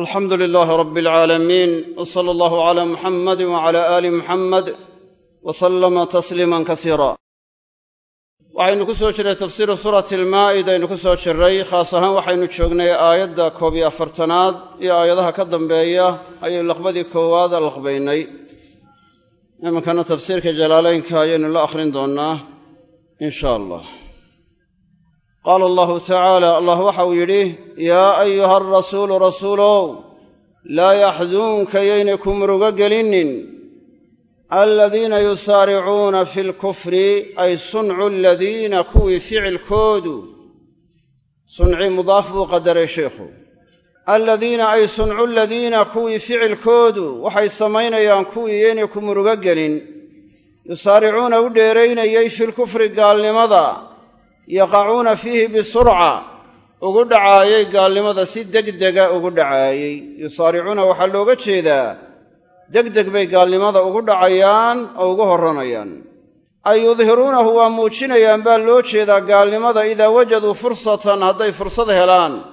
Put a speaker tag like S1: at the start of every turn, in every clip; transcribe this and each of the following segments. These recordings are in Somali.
S1: alxamdu lilaahi rabbi alcaalamiin w sala allahu calaa muxamadi wacala aali muxamed wa sallama tasliiman kasiira waxaynu ku soo jirray tafsiiru suurati almaa'ida aynu ku soo jirray khaas ahaan waxaynu joognay aayadda koob iyo afartanaad iyo aayadaha ka dambeeya ayaynu laqbadii koowaada laqbaynay iminkana tafsiirka jalaalaynka ayaynu la akhrin doonnaa in sha allah qaala allahu tacaala allah waxau yidhi yaa ayuha arasuulu rasuulow laa yaxduunka yaynay ku murugo gelinin aladiina yusaaricuuna fi lkufri ay suncu aladiina kuwii ficilkoodu suncii mudaaf buu qadaray sheikhu aladiina ay suncu aladiina kuwii ficilkoodu waxay samaynayaan kuwii yaynay ku murugo gelin yusaaricuuna u dheeraynayay fi lkufri gaalnimada yaqacuuna fiihi bisurca. Ugu dhacaayay gaalnimada si degdega ugu dhacaayey yusaaricuuna waxaa looga jeedaa degdeg bay gaalnimada ugu dhacayaan oo ugu horranayaan. Ay yudhiruunahu waa muujinayaan baa loo jeedaa gaalnimada idaa wajaduu fursatan hadday fursad helaan.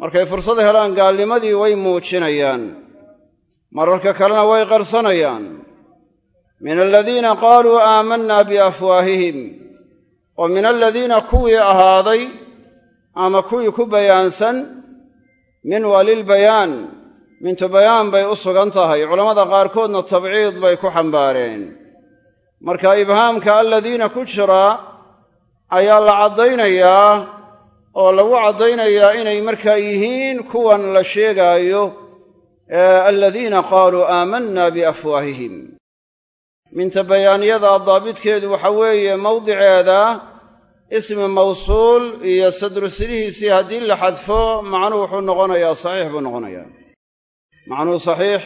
S1: Markay fursad helaan gaalnimadii way muujinayaan. Mararka kalena way qarsanayaan. Min aladiina qaaluu aamanna biafwaahihim oo min aladiina kuwii ahaaday ama kuwii ku bayaansan min walilbayaan mintu bayaan bay u sugan tahay. Culammada qaarkoodna tabciid bay ku xambaareen. Marka ibhaamka aladiina ku jira ayaa la caddaynayaa oo lagu caddaynayaa inay markaa yihiin kuwan la sheegaayo aladiina qaaluu aamanna biafwaahihim minta bayaaniyada daabidkeedu waxa weeye mawdiceeda ismi mawsuul iyo sadrusilihiisii haddii la xadfo macnuhu wuxuu noqonayaa saxiix buu noqonayaa. Macnuhu saxiix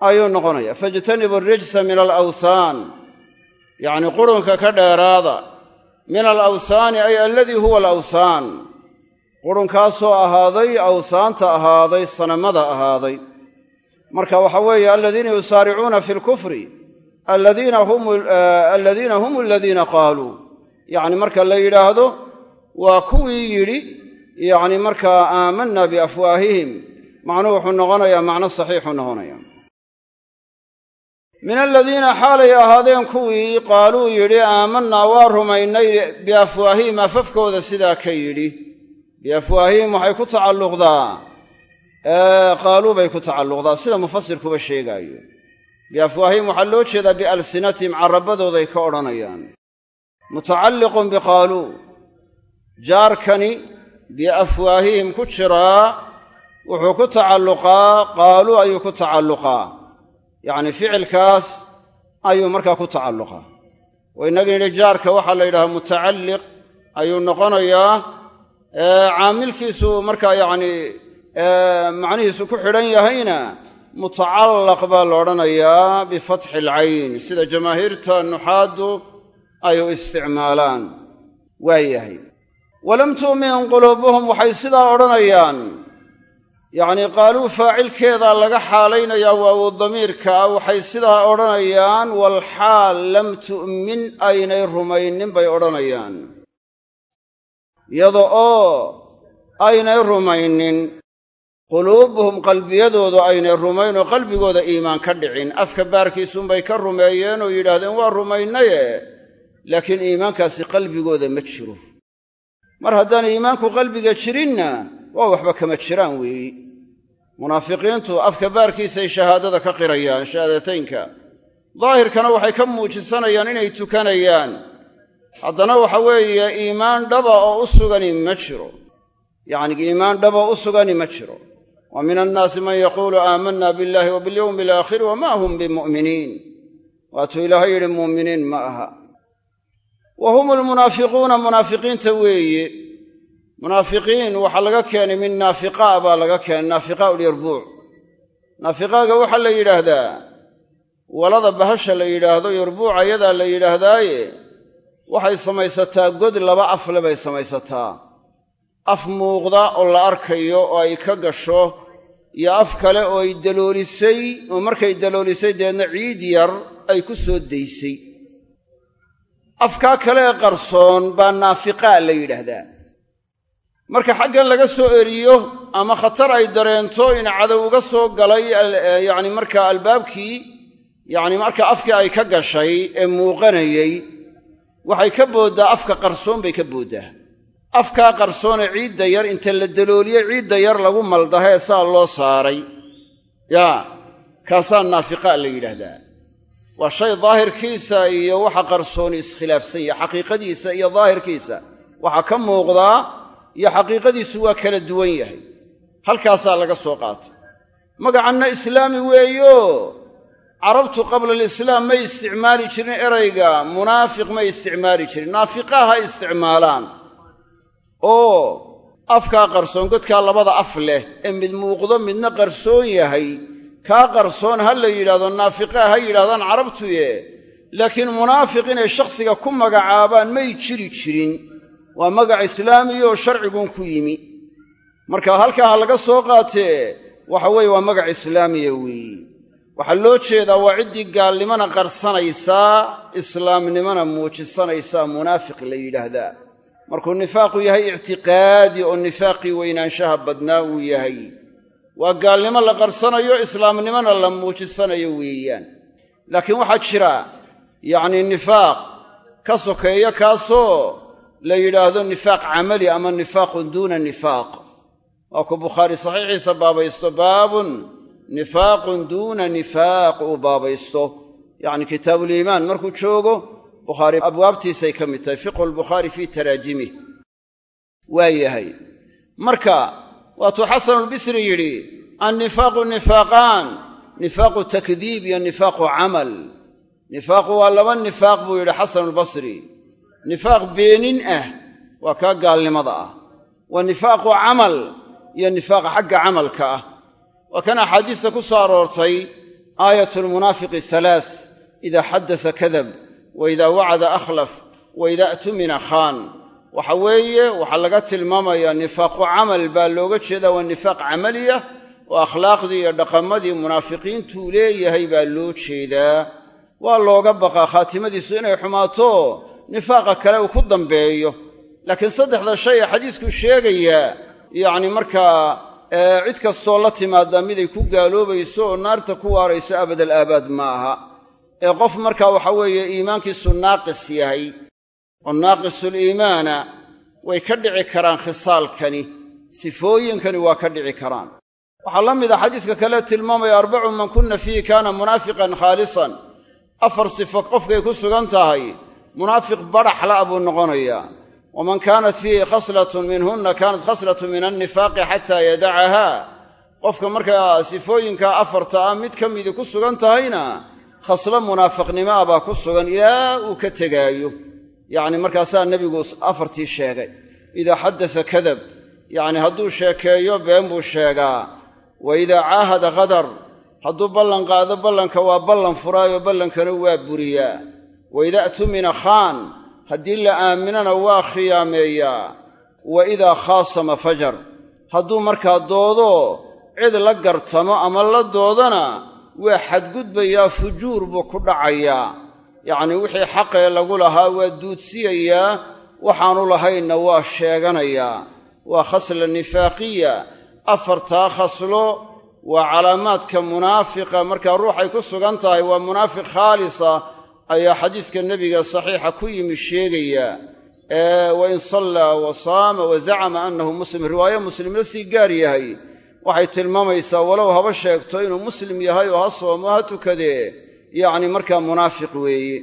S1: ayuu noqonayaa. Faijtanibu rijsa min alawthaan yacnii qurunka ka dheeraada. Min alawthaani ay aladii huwa alawthaan qurunkaasoo ahaaday awthaanta ahaaday sanamada ahaaday. Marka waxa weeye aladiina yusaaricuuna fi lkufri aladiina hum aladiina qaaluu yacni marka la yidhaahdo waa kuwii yidhi yacni markaa aamanna biafwaahihim macnuhu wuxuu noqonayaa macno saxiixuu noqonaya min aladiina xaalay ahaadeen kuwii qaaluu yidhi aamannaa waa rumaynay biafwaahihim afafkooda sidaa ka yidhi. Biafwaahihim waxay ku tacalluqdaa. Qaaluu bay ku tacalluqdaa sida mufasirkuba sheegaayo biafwaahihim waxaa loo jeedaa bialsinatihim carabadooday ka odhanayaan mutacalliqun biqaaluu jaarkani biafwaahihim ku jiraa wuxuu ku tacalluqaa qaaluu ayuu ku tacalluqaa yacni ficilkaas ayuu markaa ku tacalluqaa oo innaga nidhi jaarka waxaa la yidhahaa mutacalliq ayuu noqonayaa caamilkiisu markaa yacni macnihiisu ku xidhan yahayna mutacallaq baa la odhanayaa bifatxi alcayn. Sida jamaahiirta nuxaaddu ay u isticmaalaan. Waa yahay. Walam tu'min quluubuhum waxay sidaa odhanayaan. Yacnii qaaluu faacilkeedaa laga xaalaynayaa waawu damiirka ah waxay sidaa odhanayaan walxaal lam tu'min aynay rumaynin bay odhanayaan. Iyada oo aynay rumaynin quluubuhum qalbiyadoodu aynay rumayn oo qalbigooda iimaan ka dhicin. Afka baarkiisuunbay ka rumeeyeen oo yidhaahdeen waa rumaynaye. Laakiin iimaankaasi qalbigooda ma jiro. Mar haddaan iimaanku qalbiga jirinna waa waxba kama jiraan weeyi munaafiqiintu afka baarkiisay shahaadada ka qirayaan shahaadataynka daahirkana waxay ka muujisanayaan inay tukanayaan. Haddana waxa weeye iimaan dhaba oo u sugani ma jiro. Yacni iimaan dhaba u sugani ma jiro wa min annaasi man yaquulu aamanna billahi wa bilyowmi alaakhiri wamaa hum bimu'miniin waatuu ilaahay yidhi muuminiin ma aha. Wa hum almunaafiquuna munaafiqiinta weeye munaafiqiin waxaa laga keenay min naafiqaa baa laga keenay naafiqaa ulyarbuuc naafiqaaga waxaa la yidhaahdaa walada bahasha la yidhaahdo yarbuuca yadaa la yidhaahdaaye waxay samaysataa god laba afle bay samaysataa af muuqda oo la arkayo oo ay ka gasho iyo af kale oo ay daloolisay oo markay daloolisay deedna ciid yar ay ku soo daysay. Afkaa kale ee qarsoon baa naafiqaa la yidhaahdaa. Marka xaggan laga soo eriyo ama khatar ay dareento in cadow uga soo galay yacni markaa albaabkii yacni marka afkii ay ka gashay ee muuqanayey waxay ka booddaa afka qarsoon bay ka booddaa afkaa qarsoone ciidda yar inta la dalooliye ciidda yar lagu maldahee saa loo saaray. Yaa kaasaa naafiqaa la yidhaahdaa. Waa shay daahirkiisa iyo waxa qarsooni iskhilaafsan yahay xaqiiqadiisa iyo daahirkiisa. Waxaa ka muuqdaa iyo xaqiiqadiisu waa kala duwan yahay. Halkaasaa laga soo qaatay. Magacanna islaami weeyo. Carabtu qabla alislaam may isticmaali jirin erayga. Munaafiq may isticmaali jirin. Naafiqaa ha isticmaalaan oo afkaa qarsoon godkaa labada af leh ee mid muuqdo midna qarsoon yahay. Kaa qarsoon ha la yidhahdo naafiqaa ha yidhahdaan carabtuye. Laakiin munaafiq inay shakhsiga ku magacaabaan may jiri jirin. Waa magac islaamiya oo sharciguun ku yimi. Marka halkaa ha laga soo qaatee waxa weeye waa magac islaamiya weeye waxaa loo jeedaa waa ciddii gaalnimana qarsanaysaa islaamnimana muujisanaysaa munaafiq la yidhaahdaa markuu nifaaqu yahay ictiqaadi oo nifaaqii weynaanshaha badnaa uu yahay. Waa gaalnimo la qarsanayo islaamnimona la muujisanayo weeyaan. Laakiin waxaa jira yacnii nifaaq ka sokeeya kaasoo la yidhaahdo nifaaq camali ama nifaaqun duuna nifaaq. Waa ku bukhaari saxiixiisa baabaysto baabun nifaaqun duuna nifaaq uu baabaysto. Yacni kitaabuliimaan markuu joogo bukhaari abwaabtiisay ka mid tahay fiqhu lbukhaari fii taraajimih waa yahay. Marka waatuu xasanulbisri yidhi annifaaqu nifaaqaan nifaaqu takdiib iyo nifaaqu camal. Nifaaqu waa laba nifaaq buu yidhi xasanulbasri nifaaq beenin ah waa kaa gaalnimada ah. Wa nifaaqu camal iyo nifaaqa xagga camalka ah. Waa kan axaadiista ku soo aroortay aayat lmunaafiqi halaas ida xaddasa kadab wa idaa wacada akhlaf wa idaa tumina khaan waxa weeye waxaa laga tilmaamayaa nifaaqu camal baa looga jeedaa waa nifaaq camaliya oo akhlaaqdii iyo dhaqamadii munaafiqiintuu leeyahay baa loo jeedaa waa looga baqaa khaatimadiisu inay xumaato nifaaqa kale uu ku dambeeyo laakiin saddexda shay ee xadiisku sheegayaa yacni markaa cid kastoo la timaaddaa miday ku gaaloobayso oo naarta ku waarayso abadal aabaad ma aha ee qof markaa waxa weeye iimaankiisu naaqis yahay oo naaqisuliimaana way ka dhici karaan khisaalkani sifooyinkani waa ka dhici karaan. Waxaa la mid a xadiiska kale tilmaamaya arbacu man kunna fiihi kaana munaafiqan khaalisan. Afar sifo qofkay ku sugan tahay munaafiq badhaxla buu noqonayaa. Waman kaanat fiihi khaslatun minhunna kaanat khaslatun min annifaaqi xataa yadacaha qofka markaa sifooyinka afarta ah mid ka midii ku sugan tahayna khaslo munaafiqnimo ah baa ku sugan ilaa uu ka tegaayo. Yacni markaasaa nebigu afartii sheegay idaa xaddasa kadab yacni hadduu sheekeeyo been buu sheegaa. Wa idaa caahada qadar hadduu ballan qaado ballanka waa ballan furaayo ballankana waa buriyaa. Wa idaa tumina khaan haddii la aaminana waa khiyaameeyaa. Wa idaa khaasama fajar hadduu markaa doodo cid la gartamo ama la doodana waa xadgudbayaa fujuur buu ku dhacayaa yacnii wixii xaqee lagu lahaa waa duudsiyayaa waxaanu lahaynna waa sheeganayaa waa khasla nifaaqiya afartaa khaslo waa calaamaadka munaafiqa. Markaa ruuxay ku sugan tahay waa munaafiq khaalisa ayaa xadiiska nebiga saxiixa ku yimi sheegaya. Wa in sallaa wa saama wa zacama annahu muslim. Riwaayo muslim la sii gaar yahay waxay tilmaamaysaa walow haba sheegto inuu muslim yahay oo ha soomo ha tukadee yacni markaa munaafiq weeye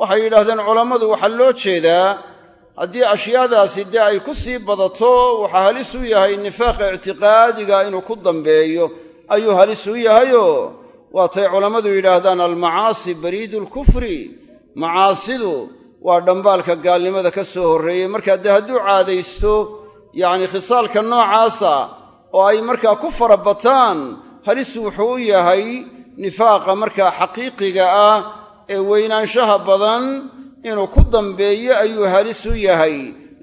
S1: waxay yidhaahdeen culammadu waxaa loo jeedaa haddii ashyaadaasi dee ay ku sii badato waxaa halis u yahay nifaaqa ictiqaadiga inuu ku dambeeyo. Ayuu halis u yahayoo? Waatay culammadu yidhaahdaan almacaasi bariidu lkufri macaasidu waa dhambaalka gaalnimada ka soo horreeyey. Markaa dee hadduu caadaysto yacni khisaalka noocaasa oo ay markaa ku fara bataan halis wuxuu u yahay nifaaqa markaa xaqiiqiga ah ee weynaanshaha badan inuu ku dambeeyo ayuu halis u yahay.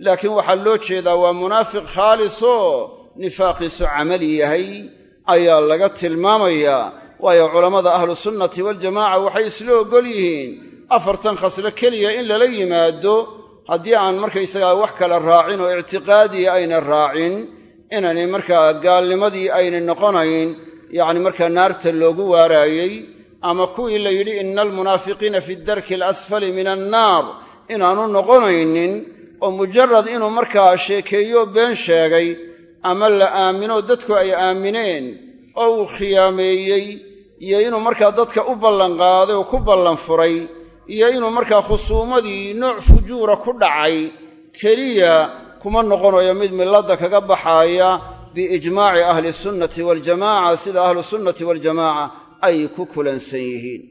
S1: Laakiin waxaa loo jeedaa waa munaafiq khaalisoo nifaaqiisu camali yahay ayaa laga tilmaamayaa waayo culammada ahlusunnati waljamaaca waxay isla oggol yihiin afartan khaslo keliya in lala yimaado haddii aan markaysagaa wax kale raacin oo ictiqaadiya ayna raacin inaanay markaa gaalnimadii aynay noqonayn yacni markaa naarta loogu waaraayey ama kuwii la yidhi ina almunaafiqiina fi darki alasfali min annaar inaanu noqonaynin oo mujarad inuu markaa sheekeeyo been sheegay ama la aamino dadku ay aamineen oo uu khiyaameeyey iyo inuu markaa dadka u ballanqaaday oo ku ballan furay iyo inuu markaa khusuumadii nooc fujuura ku dhacay keliya kuma noqonayo mid milladda kaga baxaaya biijmaaci ahli sunnati waljamaca sida ahlu sunnati waljamaaca ay ku kulansan yihiin.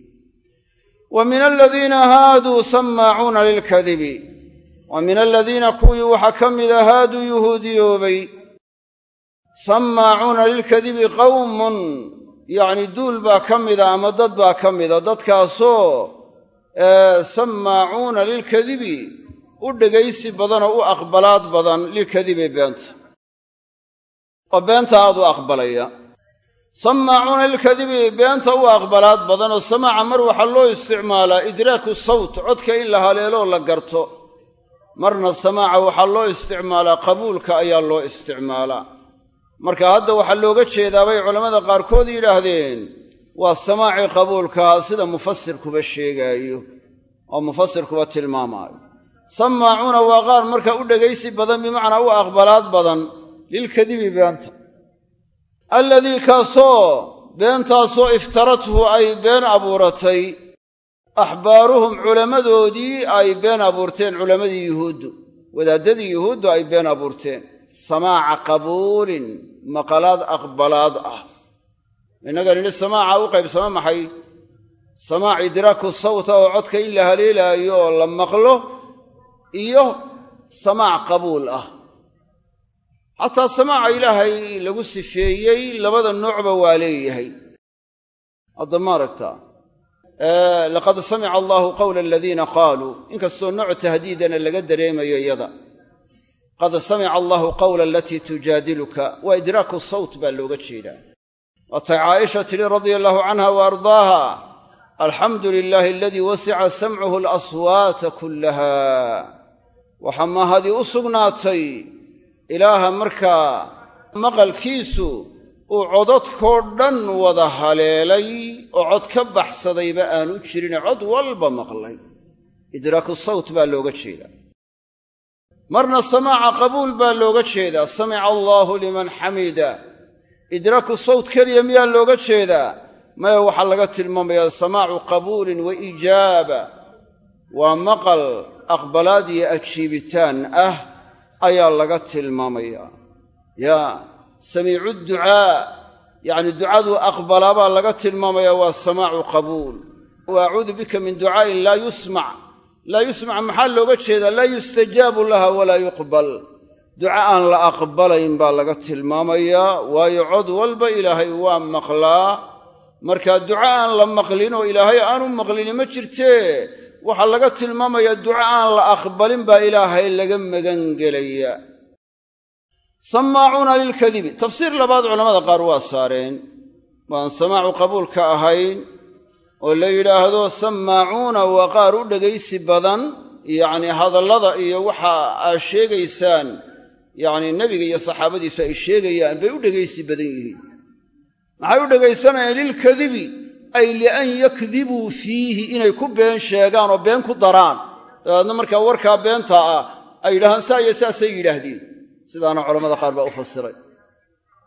S1: Wa min aladiina haaduu sammaacuuna lilkadibi wa min aladiina kuwii waxaa ka mida haaduu yuhuudiyoobay sammaacuuna lilkadibi qawmun yacni duul baa ka mida ama dad baa ka mida dadkaasoo sammaacuuna lilkadibi u dhegaysi badanoo u aqbalaad badan lilkadibi beenta. Oo beenta aad u aqbalaya. Sammaacuuna lilkadibi beenta u aqbalaad badan oo samaaca mar waxaa loo isticmaalaa idraaku sawt codka in la haleeloo la garto. Marna samaaca waxaa loo isticmaalaa qabuulka ayaa loo isticmaalaa. Marka hadda waxaa looga jeedaa bay culammada qaarkood yidhaahdeen waa samaacii qabuulkaha sida mufasirkuba sheegaayo oo mufasirkuba tilmaamaayo sammaacuuna waa qaar marka u dhegaysi badan bimacnaa u aqbalaad badan lilkadibi beenta. Alladii kaasoo beentaasoo iftarathu ay been abuuratay axbaaruhum culammadoodii ay been abuurteen culammadii yuhuuddu wadaaddadii yuhuuddu ay been abuurteen. Samaaca qabuulin maqalaad aqbalaad ah. Innaga nidhi samaaca u qaybsamo maxay samaac idraaku sawta oo codka in la haleelaayo oo la maqlo iyo samaac qabuul ah. Xataa samaaca ilaahay lagu sifeeyey labada noocba waa leeyahay. Hadda ma aragtaa laqad samica allaahu qawla aladiina qaaluu inkastoo nooc tahdiidana laga dareemayo iyada. Qad samica allaahu qawla alatii tujaadiluka waa idraaku sawt baa looga jeedaa. Waatay caaisha tidhi radia allahu canha wa ardaaha alxamdu lilaahi aladii wasica samcuhu alaswaata kullaha waxaa mahadii u sugnaatay ilaaha markaa maqalkiisu uu codadkoo dhan wada haleelay oo cod ka baxsadayba aanu jirine cod walba maqlay. Idraaku sawt baa looga jeedaa. Marna samaaca qabuul baa looga jeedaa. Samica allaahu liman xamida. Idraaku sawt keliya miyaa looga jeedaa? Maya waxaa laga tilmaamayaa samaacu qabuulin wa ijaaba. Waa maqal aqbalaad iyo ajiibitaan ah ayaa laga tilmaamayaa yaa samiicu ducaa yacni ducaduu aqbalaa baa laga tilmaamayaa waa samaacu qabuul. Wa acuudu bika min ducaa'in laa yusmac. Laa yusmac maxaa looga jeedaa? Laa yustajaabu laha walaa yuqbal. Duca aan la aqbalayn baa laga tilmaamayaa waayo cod walba ilaahay waa maqlaa. Markaa duca aan la maqlin oo ilaahay aanu maqlini ma jirtee waxaa laga tilmaamayaa duca aan la aqbalin baa ilaahay laga magangelaya sammaacuuna lilkadibi. Tafsiir labaad culammada qaar waa saareen. Waan samaacu qabuulka ahayn oo la yidhaahdo sammaacuuna waa qaar u dhegaysi badan yacnii hadallada iyo waxa aad sheegaysaan yacnii nebiga iyo saxaabadiisu ay sheegayaan bay u dhegaysi badan yihiin. Maxay u dhegaysanayaan lilkadibi ay lian yakdibuu fiihi inay ku been sheegaan oo been ku daraan. Dabeedna markaa warkaa beenta ah ay yidhahaan saa iyo yidhaahdeen. Sidaana culamada qaar baa u fasiray.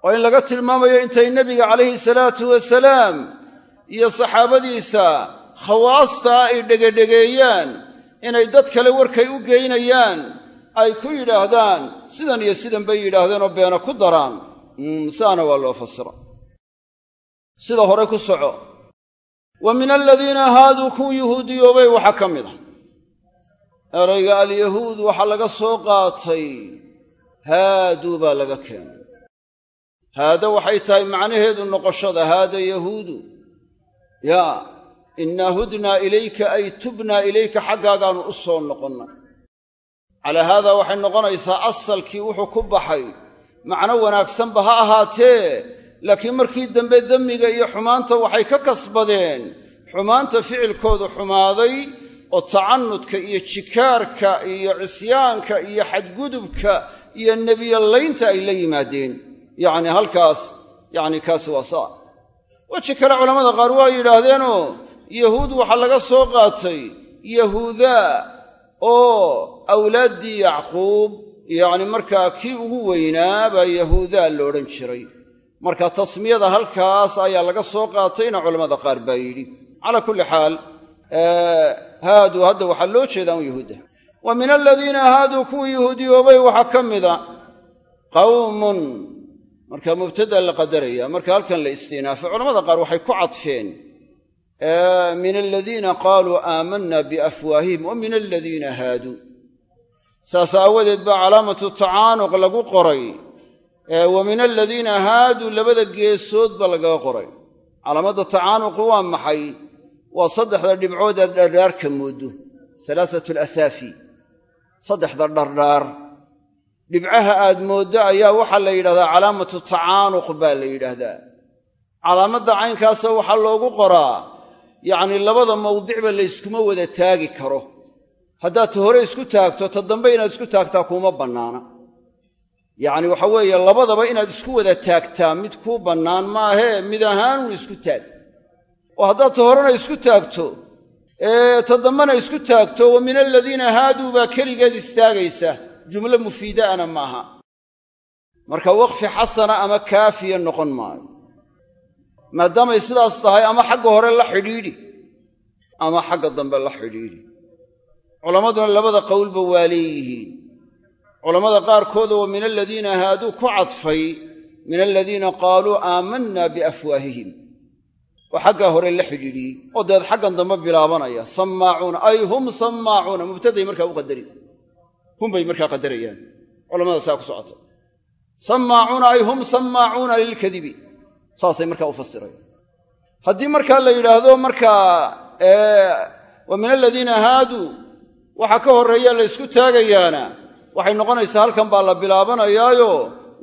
S1: Oo in laga tilmaamayo intay nebiga calayhi salaatu wasalaam iyo saxaabadiisa khawaastaa ay dhegedhegeeyaan inay dad kale warkay u geynayaan ay ku yidhaahdaan sidan iyo sidan bay yidhaahdeenoo beena ku daraan. Sidaana waa loo fasira sida hore ku soco wa min aladiina haaduu kuwa yuhuudiyoobay waxaa ka mid a erayga alyahuud waxaa laga soo qaatay haaduu baa laga keenay. Haada waxay tahay macnaheedu noqoshada haada yahuudu. Yaa innaa hudnaa ilayka ay tubnaa ilayka xaggaagaannu u soo noqonnay calaa haadaa waxay noqonaysaa asalkii wuxuu ku baxay. Macno wanaagsanba ha ahaatee laakiin markii dambe demmiga iyo xumaanta waxay ka kasbadeen. Xumaanta ficilkoodu xumaaday oo tacannudka iyo jikaarka iyo cisyaanka iyo xadgudubka iyo nebiyalaynta ay la yimaadeen. Yacni halkaas yacni kaasi waa saa. Weji kale culammada qaar waa yidhaahdeenoo yahuud waxaa laga soo qaatay yahuudaa oo awlaaddii yacquub yacni markaa kii ugu weynaa baa yahuudaa la odhan jiray marka tasmiyada halkaas ayaa laga soo qaatayna culammada qaar baa yidhi. Calaa kulli xaal haaduu hadda waxaa loo jeedaa un yahuudda. Wa min aladiina haaduu kuwii yahuudiyoobay waxaa ka mida qawmun. Marka mubtada la qadaraya marka halkan la istinaafay culamada qaar waxay ku cadfeen min aladiina qaaluu aamanna biafwaahihim wa min aladiina haaduu. Saas aawadeed baa calaamatu tacaanuq lagu qoray wa min aladiina haaduu labada geesoodba lagaga qoray. Calaamadda tacaanuqu waa maxay? Waa saddexda dhibcood aad dhardhaarka mooddo salaasatu alasaafi saddexda dhardhaar. Dhibcaha aad mooddo ayaa waxaa la yidhahdaa calaamatu tacaanuq baa la yidhaahdaa calaamadda caynkaasa waxaa loogu qoraa yacnii labada mawdicba layskuma wada taagi karo. Haddaad ta hore isku taagto ta dambe inaad isku taagtaa kuuma bannaana yacni waxa weeye labadaba inaad isku wada taagtaa mid kuu bannaan maahee mid ahaanun isku taag. Oo haddaad ta horena isku taagto ee ta dambena isku taagto wa min aladiina haaduu baa keligeed istaagaysa jumlo mufiidaana maaha. Marka waqfi xasana ama kaafiya noqon maayo. Maadaamay sidaas tahay ama xagga hore la xidhiidhi ama xagga dambe la xidhiidhi. Culammaduna labada qowlba waa leeyihiin culammada qaarkooda wa min aladiina haaduu ku cadfay min aladiina qaaluu aamanna biafwaahihim oo xaggaa hore la xidhiidhiyey oo dabeed xaggan dambe bilaabanaya. Sammaacuuna ay hum sammaacuuna mubtaday markaa u qadari. Hum bay markaa qadarayaan. Culamada saa ku socota. Sammaacuuna ay hum sammaacuuna lilkadibi. Saasay markaa u fasirayaan haddii markaa la yidhaahdo markaa wa min aladiina haaduu waxaa ka horreeya la ysku taagayaana waxay noqonaysaa halkan baa la bilaabanayaayo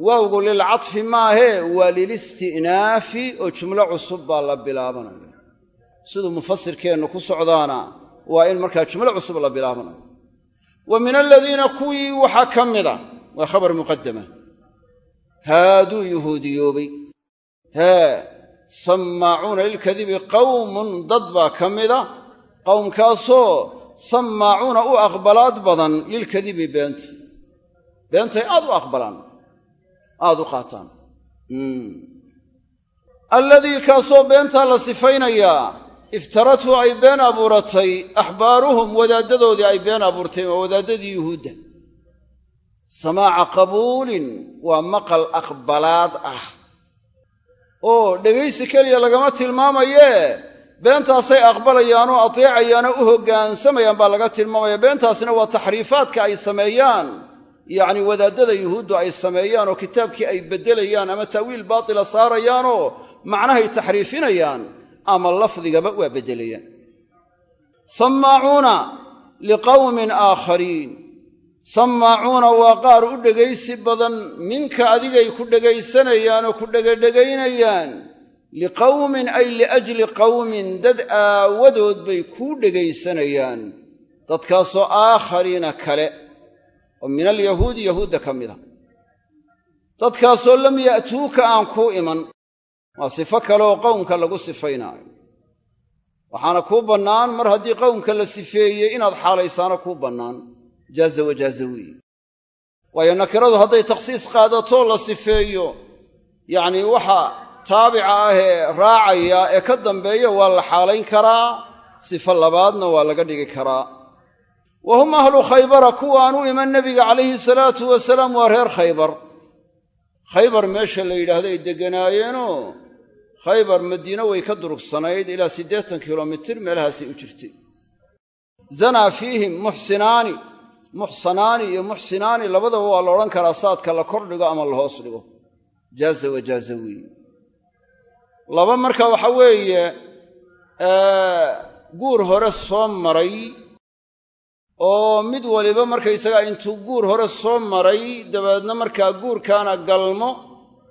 S1: waawgu lilcatfi maahee waa lilisti'naafi oo jumlo cusub baa la bilaabanaya siduu mufasirkeennu ku socdaana waa in markaa jumlo cusub la bilaabanayo. Wa min aladiina kuwii waxaa ka mida waa khabar muqadama haaduu yuhuudiyoobay. Hee sammaacuuna lilkadibi qawmun dad baa ka mida. Qowmkaasoo sammaacuuna u aqbalaad badan lilkadibi beenta. Beentay aad u aqbalaan aad u qaataan. Alladii kaasoo beentaa la sifaynayaa iftarathu ay been abuuratay axbaaruhum wadaaddadoodii ay been abuurteen waa wadaaddadii yuhuudda. Samaaca qabuulin waa maqal aqbalaad ah. Oo dhegaysi keliya lagama tilmaamayee beentaasay aqbalayaanoo ateecayaanoo u hoggaansamayaan baa laga tilmaamaya. Beentaasina waa taxriifaadka ay sameeyaan. Yacni wadaaddada yuhuuddu ay sameeyaan oo kitaabkii ay beddelayaan ama ta'wiil baatila saarayaanoo macnahay taxriifinayaan ama lafdigaba waa beddelayaan. Sammaacuuna liqawmin aakhariin. Sammaacuuna waa qaar u dhegaysi badan. Minka adigay ku dhegaysanayaan oo ku dhegedhegaynayaan liqawmin ay liajli qawmin dad aawadood bay kuu dhegaysanayaan dadkaasoo aakhariina kale oo min alyahuudi yahuudda ka mida. Dadkaasoo lam ya'tuuka aan kuu iman. Waa sifo kale oo qowmka lagu sifaynaayo. Waxaana kuu bannaan mar haddii qowmka la sifeeyey inaad xaalaysaana kuu bannaan. Jaaza wajaaza weeye. Waayo nakiradu hadday takhsiis qaadato la sifeeyo yacnii waxa taabica ah ee raacaya ee ka dambeeya waa la xaalayn karaa sifo labaadna waa laga dhigi karaa. Wa hum ahlu khaybara kuwaan u iman nebiga calayhi salaatu wasalaam waa reer khaybar. Khaybar meesha la yidhaahdo ay degganaayeenoo khaybar madiine way ka durugsanayd ilaa siddeetan kilomitir meelahaasay u jirtay. Zanaa fiihim muxsinaani muxsanaani iyo muxsinaani labadaba waa la odhan karaa saadka la kor dhigo ama la hoos dhigo. Jaaza wajaaza weeye laba marka waxa weeye guur hore soo maray oo mid waliba markaysagaa intuu guur hore soo maray dabeedna markaa guurkaana galmo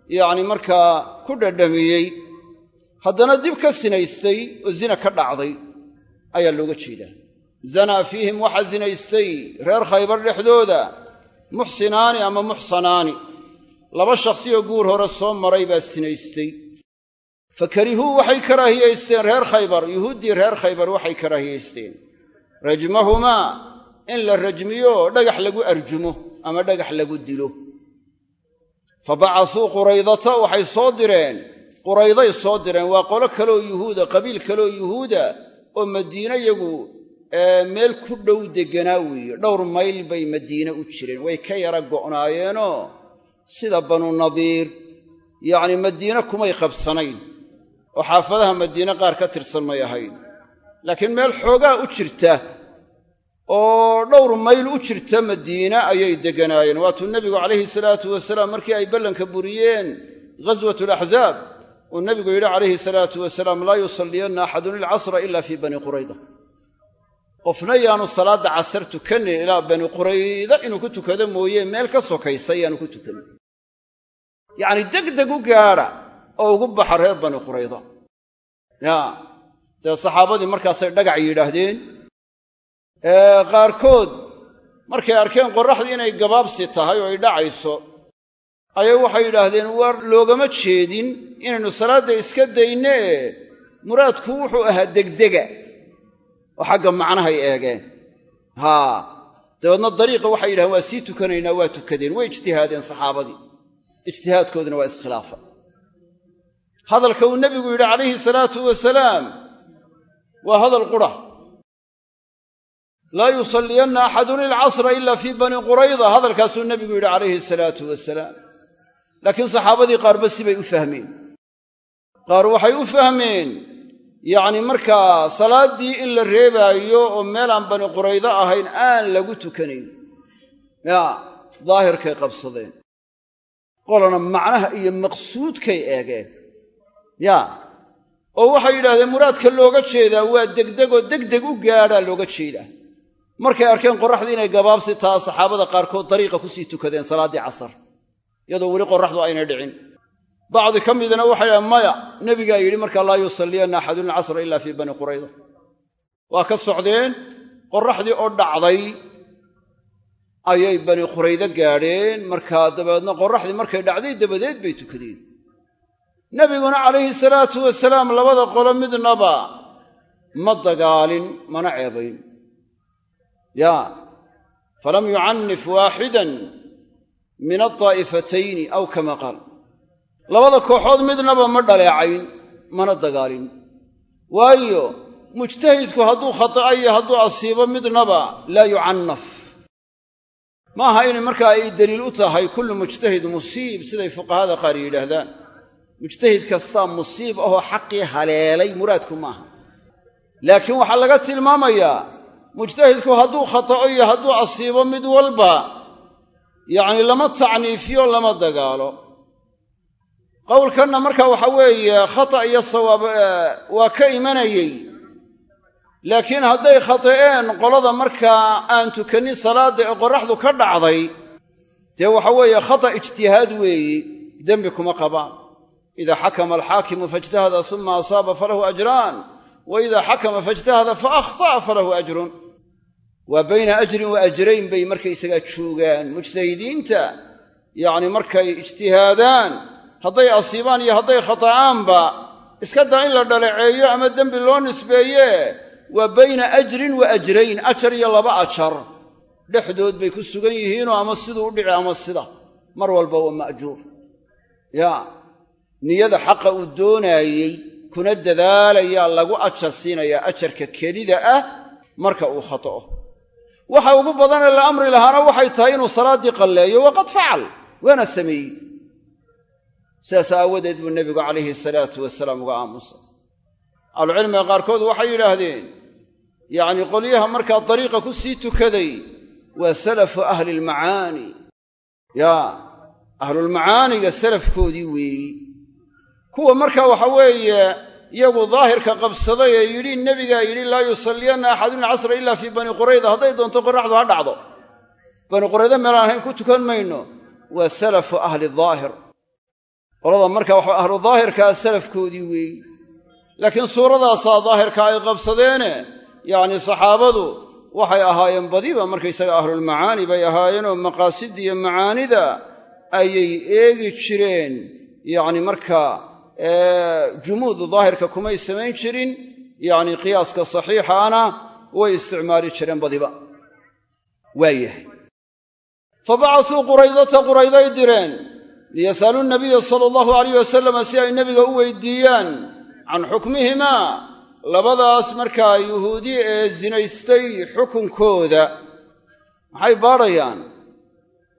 S1: yacni markaa ku dhadhamiyey. Haddana dib ka sinaystay oo zina ka dhacday ayaa looga jeedaa. Zanaa fiihim waxaa sinaystay reer khaybar dhexdooda muxsinaani ama muxsanaani. Laba shakhsiyoo guur hore soo maray baa sinaystay fa karihuu waxay karaahiyaysteen reer khaybar. Yuhuuddii reer khaybar waxay karaahiyaysteen rajmahumaa in la rajmiyo dhagax lagu arjumo ama dhagax lagu dilo. Fa bacasuu quraydata waxay soo direen. Qurayday soo direen. Waa qolo kaleoo yuhuuda qabiil kaleoo yuhuuda oo madiine yagu meel ku dhow degganaa weeye. Dhowr mayl bay madiine u jireen. Way ka yara go'naayeenoo sida banu nadiir. Yacni madiine kumay qabsanayn oo xaafadaha madiine qaar ka tirsan may ahayn. Laakiin meel xoogaa u jirta oo dhowr mayl u jirta madiine ayay degganaayeen waatuu nebigu calayhi salaatu wasalaam markii ay ballanka buriyeen ghaswat alaxzaab uu nebigu yidhi calayhi salaatu wasalaam laa yusalliyanna axadun ilcasra ila fii bani qurayda. Qofna yaanu salaadda casar tukanin ilaa bani qurayda inuu ku tukado mooye meel ka sokaysa yaanu ku tukanin yacnii degdeg u gaadha oo ugu baxa reer bani qurayda ya dee saxaabadii markaasay dhagac yidhaahdeen qaarkood markay arkeen qorraxdu inay gabaabsi tahay oo ay dhacayso ayay waxay yidhaahdeen war loogama jeedin inaynu salaadda iska dayne muraadku wuxuu ahaa degdega oo xagga macnahay eegeen. Haa dabeedna dariiqa waxay yidhahdeen waa sii tukanaynaa waa tukadeen way ijtihaadeen saxaabadii. Ijtihaadkoodina waa iskhilaafa hadalka uu nebigu yidhi calayhi salaatu wasalaam waa hadal qura laa yusalliyanna axadun ilcasra ila fii bani qurayda hadalkaasuu nebigu yidhi calayhi salaatu wasalaam. Laakiin saxaabadii qaarba sibay u fahmeen. Qaar waxay u fahmeen yacni markaa salaaddii in la reebaayo oo meel aan bani quraydo ahayn aan lagu tukanayn. Yaa daahirkay qabsadeen. Qolana macnaha iyo maqsuudkay eegeen yaa oo waxay yidhahdeen muraadka looga jeedaa waa degdegoo degdeg u gaadhaa looga jeedaa. Markay arkeen qorraxdii inay gabaabsi taha saxaabada qaarkood dariiqa ku sii tukadeen salaaddii casar iyadoo weli qorraxdu aynay dhicin. Bacdi ka midna waxay dhahen maya. Nebigaa yidhi markaa laa yusalliyanna axadun ilcasra ila fii bani qurayda waa ka socdeen qorraxdii oo dhacday ayay bani quraydo gaadheen. Markaa dabeedna qorraxdii markay dhacday dabadeed bay tukadeen nebiguna calayhi salaatu wasalaam labada qolo midnaba ma dagaalin mana ceebayn. Yaa falam yucannif waaxidan min aldaa'ifatayni aw kama qaal. Labada kooxood midnaba ma dhaleecayn mana dagaalin. Waayo mujtahidku hadduu khata'a iyo hadduu asiibo midnaba laa yucannaf. Ma aha inay markaa ay deliil u tahay kullu mujtahid musiib siday fuqahada qaar yidhaahdaan mujtahid kastaa musiib ahoo xaqii haleelay muraadku maaha. Laakiin waxaa laga tilmaamayaa mujtahidku hadduu khata'o iyo hadduu asiibo mid walba yacni lama tacniifiyo lama dagaalo. Qowlkanna marka waxa weeye khata' iyo sawaab waa ka imanayey. Laakiin hadday khata'een qolada markaa aan tukanin salaadda ee qorraxdu ka dhacday dee waxa weeye khata' ijtihaad weeyi dembi kuma qabaan idaa xakama alxaakimu faijtahada suma asaaba falahu ajraan wa idaa xakama faijtahada fa akhta'a falahu ajrun waa bayna ajrin wa ajrayn bay markaysagaa joogaan mujtahidiinta yacni markay ijtihaadaan hadday asiibaan iyo hadday khata'aanba iska daa in la dhaleeceeyo ama dembi loo nisbeeye waa bayna ajrin wa ajrayn ajar iyo laba ajar dhexdood bay ku sugan yihiinoo ama siduu u dhici ama sida mar walba waa ma'juur niyada xaqa uu doonaayey kuna dadaalayaa lagu ajar siinayaa ajarka kelida ah marka uu khata'o waxa ugu badanee la amri lahaana waxay tahay inuu salaaddii qalleeyo waqad facal waana sameeyey. Sidaas aawadeed buu nebigu calayhi salaatu wasalaam uga aamusay. Ahlucilmiga qaarkood waxay yidhaahdeen yacnii qolyaha markaa dariiqa ku sii tukaday waa salafu ahli lmacaani yaa ahlulmacaaniga salafkoodii weeyi kuwa marka waxa weeye iyagu daahirka qabsaday ee yidhi nebigaa yidhi laa yusalliyanna axadun casra ila fii bani qurayda hadday doonto qorraxdu ha dhacdo. Bani qurayda meelaan ahayn ku tukan mayno. Waa salafu ahli daahir. Qolada marka waxa ahlu daahirkaa salafkoodii weeyi laakiin suuradaasaa daahirka ay qabsadeene yacni saxaabadu waxay ahaayeen badiba markaysaga ahlulmacaani bay ahaayeenoo maqaasid iyo macaanida ayay eegi jireen yacni markaa jumuud daahirka kumay samayn jirin yacni qiyaaska saxiixaana way isticmaali jireen badiba. Waayahay. Fa bacasuu quraydata qurayday direen liyas'aluu nabiya sala allahu alayh wasalama si ay nebiga u weydiiyaan can xukmihimaa labadaas markaa yuhuudi ee sinaystay xukunkooda. Maxay baadhayaan?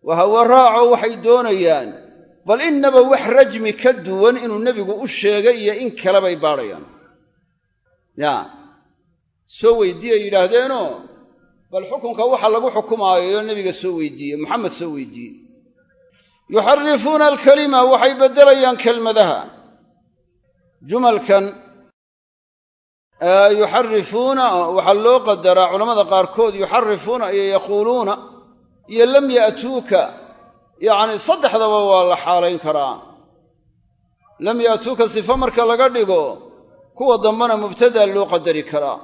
S1: Wahawaraaco waxay doonayaan bal innaba wax rajmi ka duwan inuu nebigu u sheegay iyo in kale bay baadhayaan. Ya. Soo weydiiyay yidhaahdeenoo bal xukunka waxa lagu xukumaayo nebiga soo weydiiye maxamed soo weydiiye yuxarifuuna alkalima waxay beddelayaan kelmadaha. Jumalkan yuxarifuuna waxaa loo qadaraa culammada qaarkood yuxarifuuna iyo yaquuluuna iyo lam ya'tuuka yacni saddexdaba waa la xaalayn karaa. Lam ya'tuuka sifo marka laga dhigo kuwa dambena mubtadaa loo qadari karaa.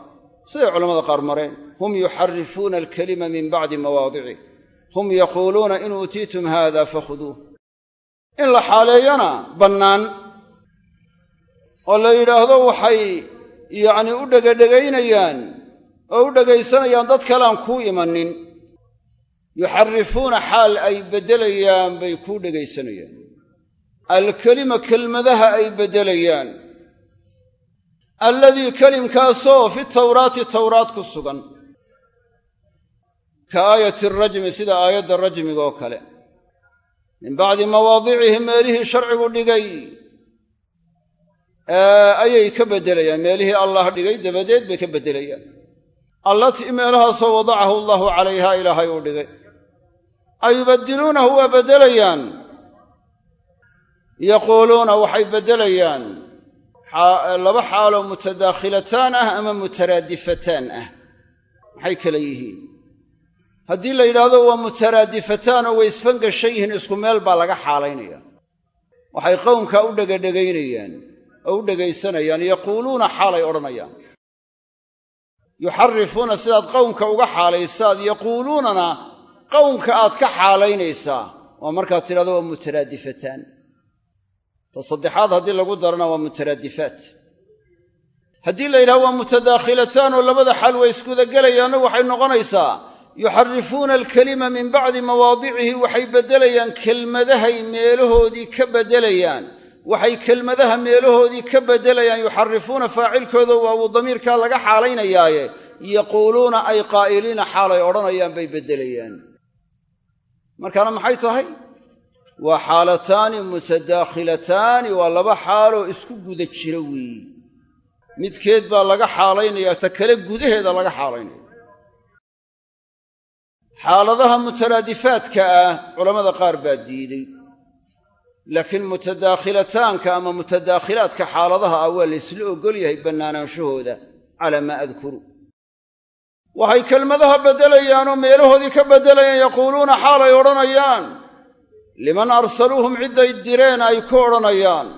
S1: Siday culamada qaar mareen. Hum yuxarifuuna alkalima min bacdi mawaadicih hum yaquuluuna in uutiitum haada fakhuduuh. In la xaaleeyana bannaan. Oo la yidhaahdo waxay yacnii u dhegadhegaynayaan oo u dhegaysanayaan dad kalean kuu imanin yuxarifuuna xaal ay beddelayaan bay kuu dhegaysanayaan. Alkelima kelmadaha ay beddelayaan. Alladii kelimkaasoo fi tawraati tawraat ku sugan. Ka aayati rajmi sida aayadda rajmiga oo kale. Min bacdi mawaadicihi meelihii sharcigu dhigay. Ayay ka beddelayaan. Meelihii allah dhigay dabadeed bay ka beddelayaan. Allatii meelahaasoo wadacahu allahu calayha ilaahay uu dhigay ayubaddiluunahu waa beddelayaan. Yaquuluuna waxay beddelayaan. Laba xaaloo mutadaakhilataan ah ama mutaraadifataan ah. Maxay kale yihiin? Haddii la yidhaahdo waa mutaraadifataan oo way isfangashan yihiin isku meel baa laga xaalaynaya. Waxay qowmkaa u dhegadhegaynayaan oo u dhegaysanayaan yaquuluuna xaalay odhanayaan. Yuxarifuuna sidaad qowmka uga xaalaysaad yaquuluunana qowmka aad ka xaalaynaysaa waa markaad tidhahdo waa mutaraadifataan. Ta saddexaad haddii lagu darana waa mutaraadifaat. Haddii la yidhaha waa mutadaakhilataan oo labada xaal way iskudagelayaanna waxay noqonaysaa yuxarifuuna alkalima min bacdi mawaadicihi waxay beddelayaan kelmadahay meelahoodii ka beddelayaan. Waxay kelmadaha meelahoodii ka beddelayaan yuxarifuuna faacilkooda waa uu damiirkaa laga xaalaynayaaye. Yaquuluuna ay qaa'iliina xaalay odhanayaan bay beddelayaan markaana maxay tahay? Waa xaalataani mutadaakhilataani waa laba xaaloo isku guda jira weeye midkeed baa laga xaalaynaya ta kale gudaheeda laga xaalaynaya xaaladaha mutaraadifaadka ah culammada qaar baa diiday. Laakiin mutadaakhilataanka ama mutadaakhilaadka xaaladaha ah waa laysla ogol yahay bannaanaanshahooda calaa maa adkuru waxay kelmadaha beddelayaanoo meelahoodii ka beddelayaan yaquuluuna xaalay odhanayaan. Liman arsaluuhum cidday direen ay ku odhanayaan.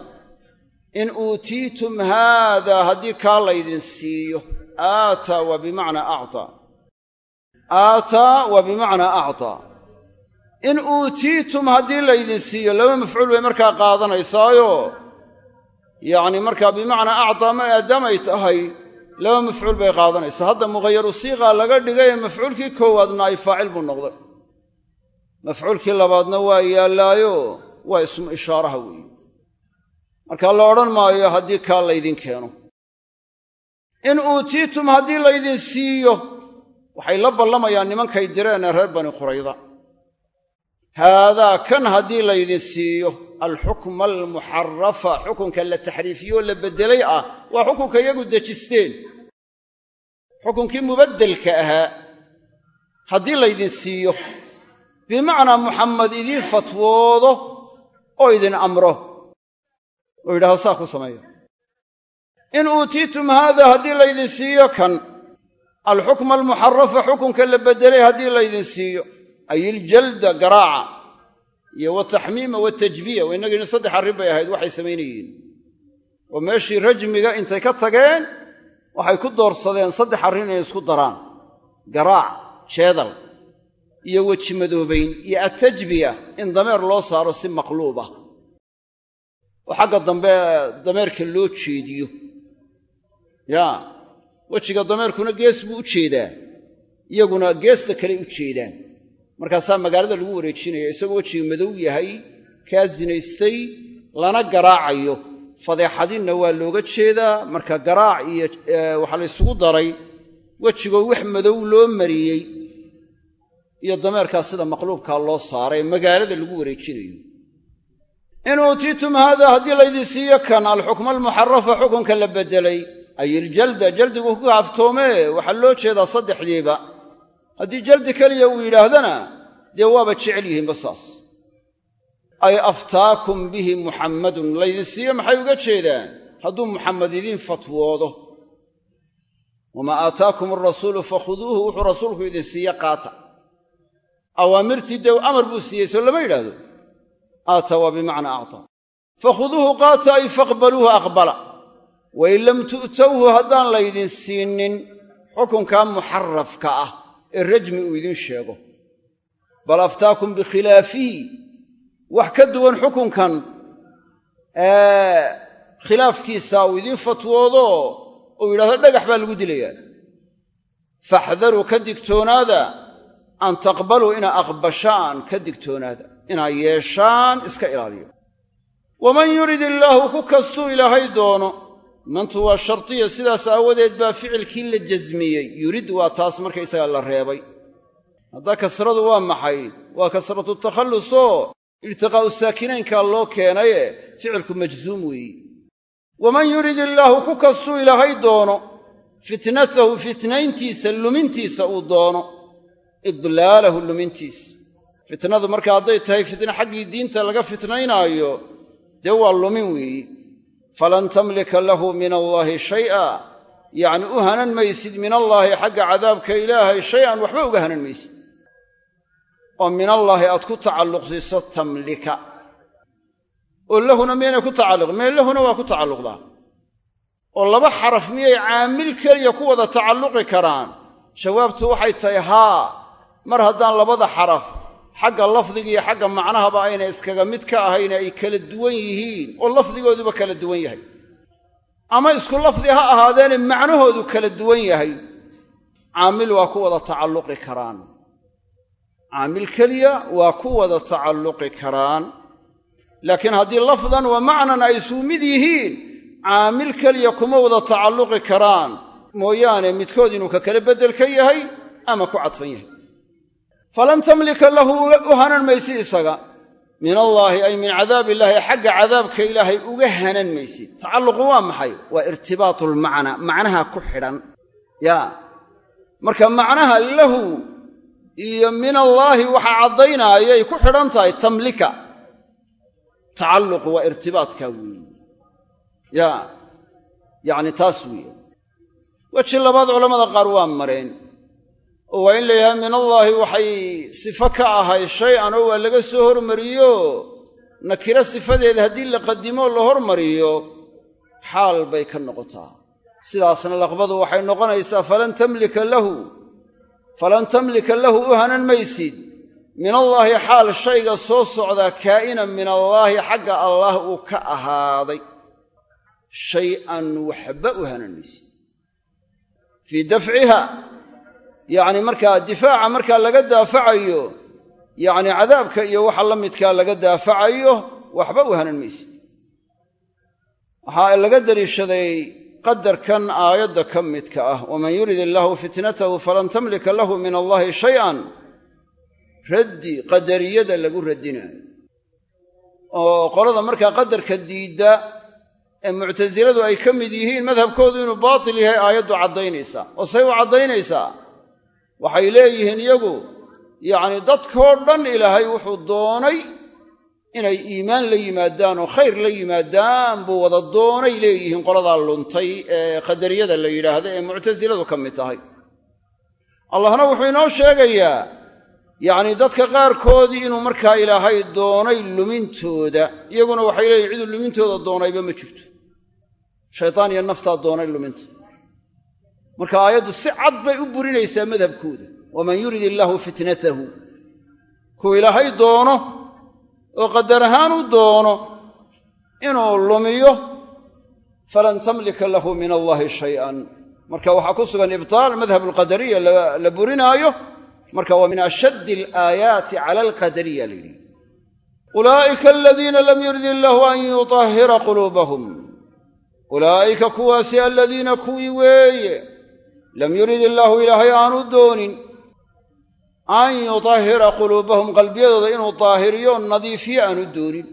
S1: In uutiitum haada haddii kaa laydin siiyo. Aataa waa bimacnaa actaa aataa waa bimacnaa actaa in uutiitum haddii laydin siiyo laba mafcuul bay markaa qaadanaysaayo. Yacni markaa bimacnaa actaa maadaamay tahay laba mafcuul bay qaadanaysaa. Hadda mughayaru siiqaa laga dhigay ee mafcuulkii koowaadna ay faacil buu noqday. Mafcuulkii labaadna waa yaallaayo waa ismu ishaaraha weeye. Marka la odhan maayo haddii kaa laydin keeno. In uutiitum haddii laydin siiyo waxay la ballamayaan nimankay direen ee reer bani qurayda. Haadaa kan haddii laydin siiyo alxukma almuxarafa xukunka la taxriifiyoo la beddelay ah waa xukunka iyagu dejisteen. Xukunkii mubaddelka ahaa haddii laydin siiyo bimacnaa muxamed idiin fatwoodo oo idin amro. Oo yidhahdo saa ku sameeya in uutiitum haada haddii laydin siiyo kan alxukma almuxarafa xukunka la beddelay haddii laydin siiyo ay iljalda garaaca iyo wataxmiima watajbiya waa innagiina saddex arrin bay ahayd waxay samaynayeen oo meeshii rajmiga intay ka tageen waxay ku doorsadeen saddex arrin inay isku daraan. Garaac jeedal iyo weji madoobayn iyo attajbiya in dameer loo saaro si maqluubah oo xagga dambe dameerka loo jeediyo. Yaa wejiga dameerkuna gees buu u jeedaa iyaguna geesta kale u jeedaan markaasaa magaalada lagu wareejinaya isagoo wejiga madow yahay kaa sinaystay lana garaacayo. Fadeexadinna waa looga jeedaa. Marka garaac iyo waxaa la ysugu daray wejigoo wax madow loo mariyey iyo dameerkaas sida maqluubkaa loo saaray magaalada lagu wareejinayo. In uutiitum haada haddii laydin siiyo kan alxukma almuxarafa xukunka la beddelay ay iljalda jaldigu ku haftoomee waxaa loo jeedaa saddexdiiba haddii jaldi keliya uu yidhaahdana dee waaba jecel yihiinba saas. Ay aftaakum bihi muxammadun laydin siiyo maxay uga jeedaan? Hadduu muxamed idiin fatwoodo. Wamaa aataakum alrasuulu fakhuduuhu wuxuu rasuulku idin siiye qaata. Awaamirtii dee amar buu siiyey soo lama yidhaahdo. Aata waa bimacnaa actaa fakhuduuhu qaata ay faqbaluuhu aqbala. Wain lam tu'towhu haddaan laydin siinin xukunkaa muxarafka ah rajmi uu idiin sheego. Bal aftaakum bikhilaafihi wax ka duwan xukunkan khilaafkiisa uu idiin fatwoodo uu yidhahdo dhagax baa lagu dilayaa. Faxdaruu ka digtoonaada an taqbaluu inaa aqbashaan ka digtoonaada inaa yeeshaan iska ilaaliyo. Waman yurid illaahu ku kastuu ilaahay doono mantu waa shartiya sidaas aawadeed baa ficilkii la jasmiyey yurid waa taas markaysaga la reebay. Haddaa kasradu waa maxay? Waa kasratu takhallusoo iltiqaa'u saakinaynkaa loo keenaye ficilku majzuum weeyi. Waman yurid illaahu ku kastuu ilaahay doono fitnatahu fitnayntiisa lumintiisa uu doono. Idlaalahu lumintiisa. Fitnadu marka hadday tahay fitne xaggii diinta laga fitnaynaayo dee waa lumin weeyi falan tamlika lahu min allaahi shay'a. Yacni u hanan maysid min allaahi xagga cadaabka ilaahay shay-an waxba uga hanan maysid. Oo min allaahi aad ku tacalluqsiiso tamlika. Oo lahuna miyaynay ku tacalluqin mee lahuna waa ku tacalluqdaa? Oo laba xaraf miyay caamil keliya ku wada tacalluqi karaan? Jawaabtu waxay tahay haa mar haddaan labada xaraf xagga lafdiga iyo xagga macnahaba aynay iskaga mid ka ahayne ay kala duwan yihiin oo lafdigooduba kala duwan yahay. Ama isku lafdi ha ahaadeene macnahoodu kala duwan yahay caamil waa ku wada tacalluqi karaan. Caamil keliya waa ku wada tacalluqi karaan. Laakiin haddii lafdan wa macnan ay isuu mid yihiin caamil keliya kuma wada tacalluqi karaan. Mooyaane midkood inuu ka kala beddel ka yahay ama ku cadfan yahay falan tamlika lahu u hanan maysid isaga min allaahi ay min cadaab illaahi xagga cadaabka ilaahay uga hanan maysid tacalluqu waa maxay waa irtibaatu lmacnaa macnaha ku xidhan yaa marka macnaha lahu iyo min allaahi waxa caddaynaayoay ku xidhan tahay tamlika tacalluqu waa irtibaatkaa weeye yaa yacni taas weeye weji labaad culammada qaar waa mareen oo waa in la yidhaha min allaahi waxay sifo ka ahay shay-an oo waa laga soo hormariyo. Nakiro sifadeeda haddii la qadimo la hormariyo xaal bay ka noqotaa. Sidaasna laqbadu waxay noqonaysaa falan tamlika lahu falan tamlika lahu u hanan maysid. Min allaahi xaal shayga soo socdaa kaa'inan min allaahi xagga allaah uu ka ahaaday. Shay-an waxba u hanan maysid. Fii dafciha yacni markaa difaaca markaa laga daafacayo yacni cadaabka iyo waxa la midkaa laga daafacayo waxba u hanan maysid. Waxaa laga deliishaday qadarkan aayadda ka midka ah waman yurid illaahu fitnatahu falan tamlika lahu min allaahi shay-an raddi qadariyada lagu radinaayo oo qolada markaa qadarka diidda ee muctasiladu ay ka mid yihiin madhabkoodu inuu baatil yahay aayaddu caddaynaysaa oo say u caddaynaysaa waxay leeyihiin iyagu yacni dadkoo dhan ilaahay wuxuu doonay inay iimaan la yimaadaan oo khayr la yimaadaan buu wada doonay leeyihiin qoladaa luntay ee qadariyada la yidhaahda ee muctasiladu ka mid tahay. Allahna wuxuu inoo sheegayaa yacni dadka qaarkoodii inuu markaa ilaahay doonay lumintooda iyaguna waxay leeyihiin ciduu lumintooda doonayba ma jirto. Shaytaan iyo naftaa doonay luminta marka aayaddu si cad bay u burinaysaa madhabkooda. Waman yurid illaahu fitnatahu. Kuu ilaahay doono oo qadar ahaan u doono inuu lumiyo falan tamlika lahu min allaahi shay'an. Marka waxaa ku sugan ibtaal madhab alqadariya la burinaayo. Marka waa min ashaddi alaayaati cala alqadariya la yidhi. Ulaa'ika aladiina lam yurid illaahu an yutahhira quluubahum. Ulaa'ika kuwaasi aladiina kuwii weeye lam yurid illaahu ilaahay aanu doonin an yutahhira quluubahum qalbiyadooda inuu daahiriyo nadiifiyo aanu doonin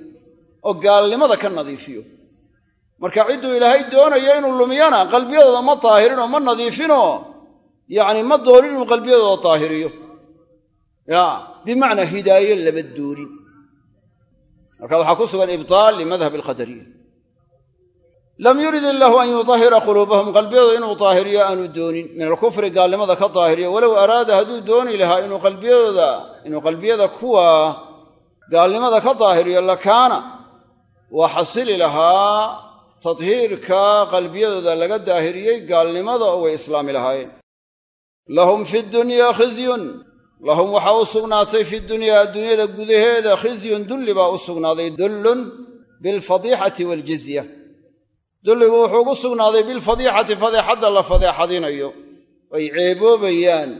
S1: oo gaalnimada ka nadiifiyo marka cidduu ilaahay doonayo inuu lumiyana qalbiyadooda ma daahirinoo ma nadiifinoo yacni ma doonin inuu qalbiyadooda daahiriyo ya bimacnaa hidaaye lama doonin marka waxaa ku sugan ibtaal limadhab alqadariya lam yurid illaahu an yutahhira quluubahum qalbiyadooda inuu daahiriyo aanu doonin. Min alkufri gaalnimada ka daahiriyo. Walow araada hadduu dooni lahaa inuu qalbiyada kuwa gaalnimada ka daahiriyo lakaana waa xasili lahaa tadhiirka qalbiyadooda laga daahiriyey gaalnimada oo way islaami lahaayeen. Lahum fi dunyaa khizyun. Lahum waxaa u sugnaatay fi dunyaa adduunyada gudaheeda khizyun dulli baa u sugnaaday dullun bilfadiixati waaljizya dulligu wuxuu ugu sugnaaday bilfadiixati fadeexadda la fadeexadinayo. Ay ceeboobayaan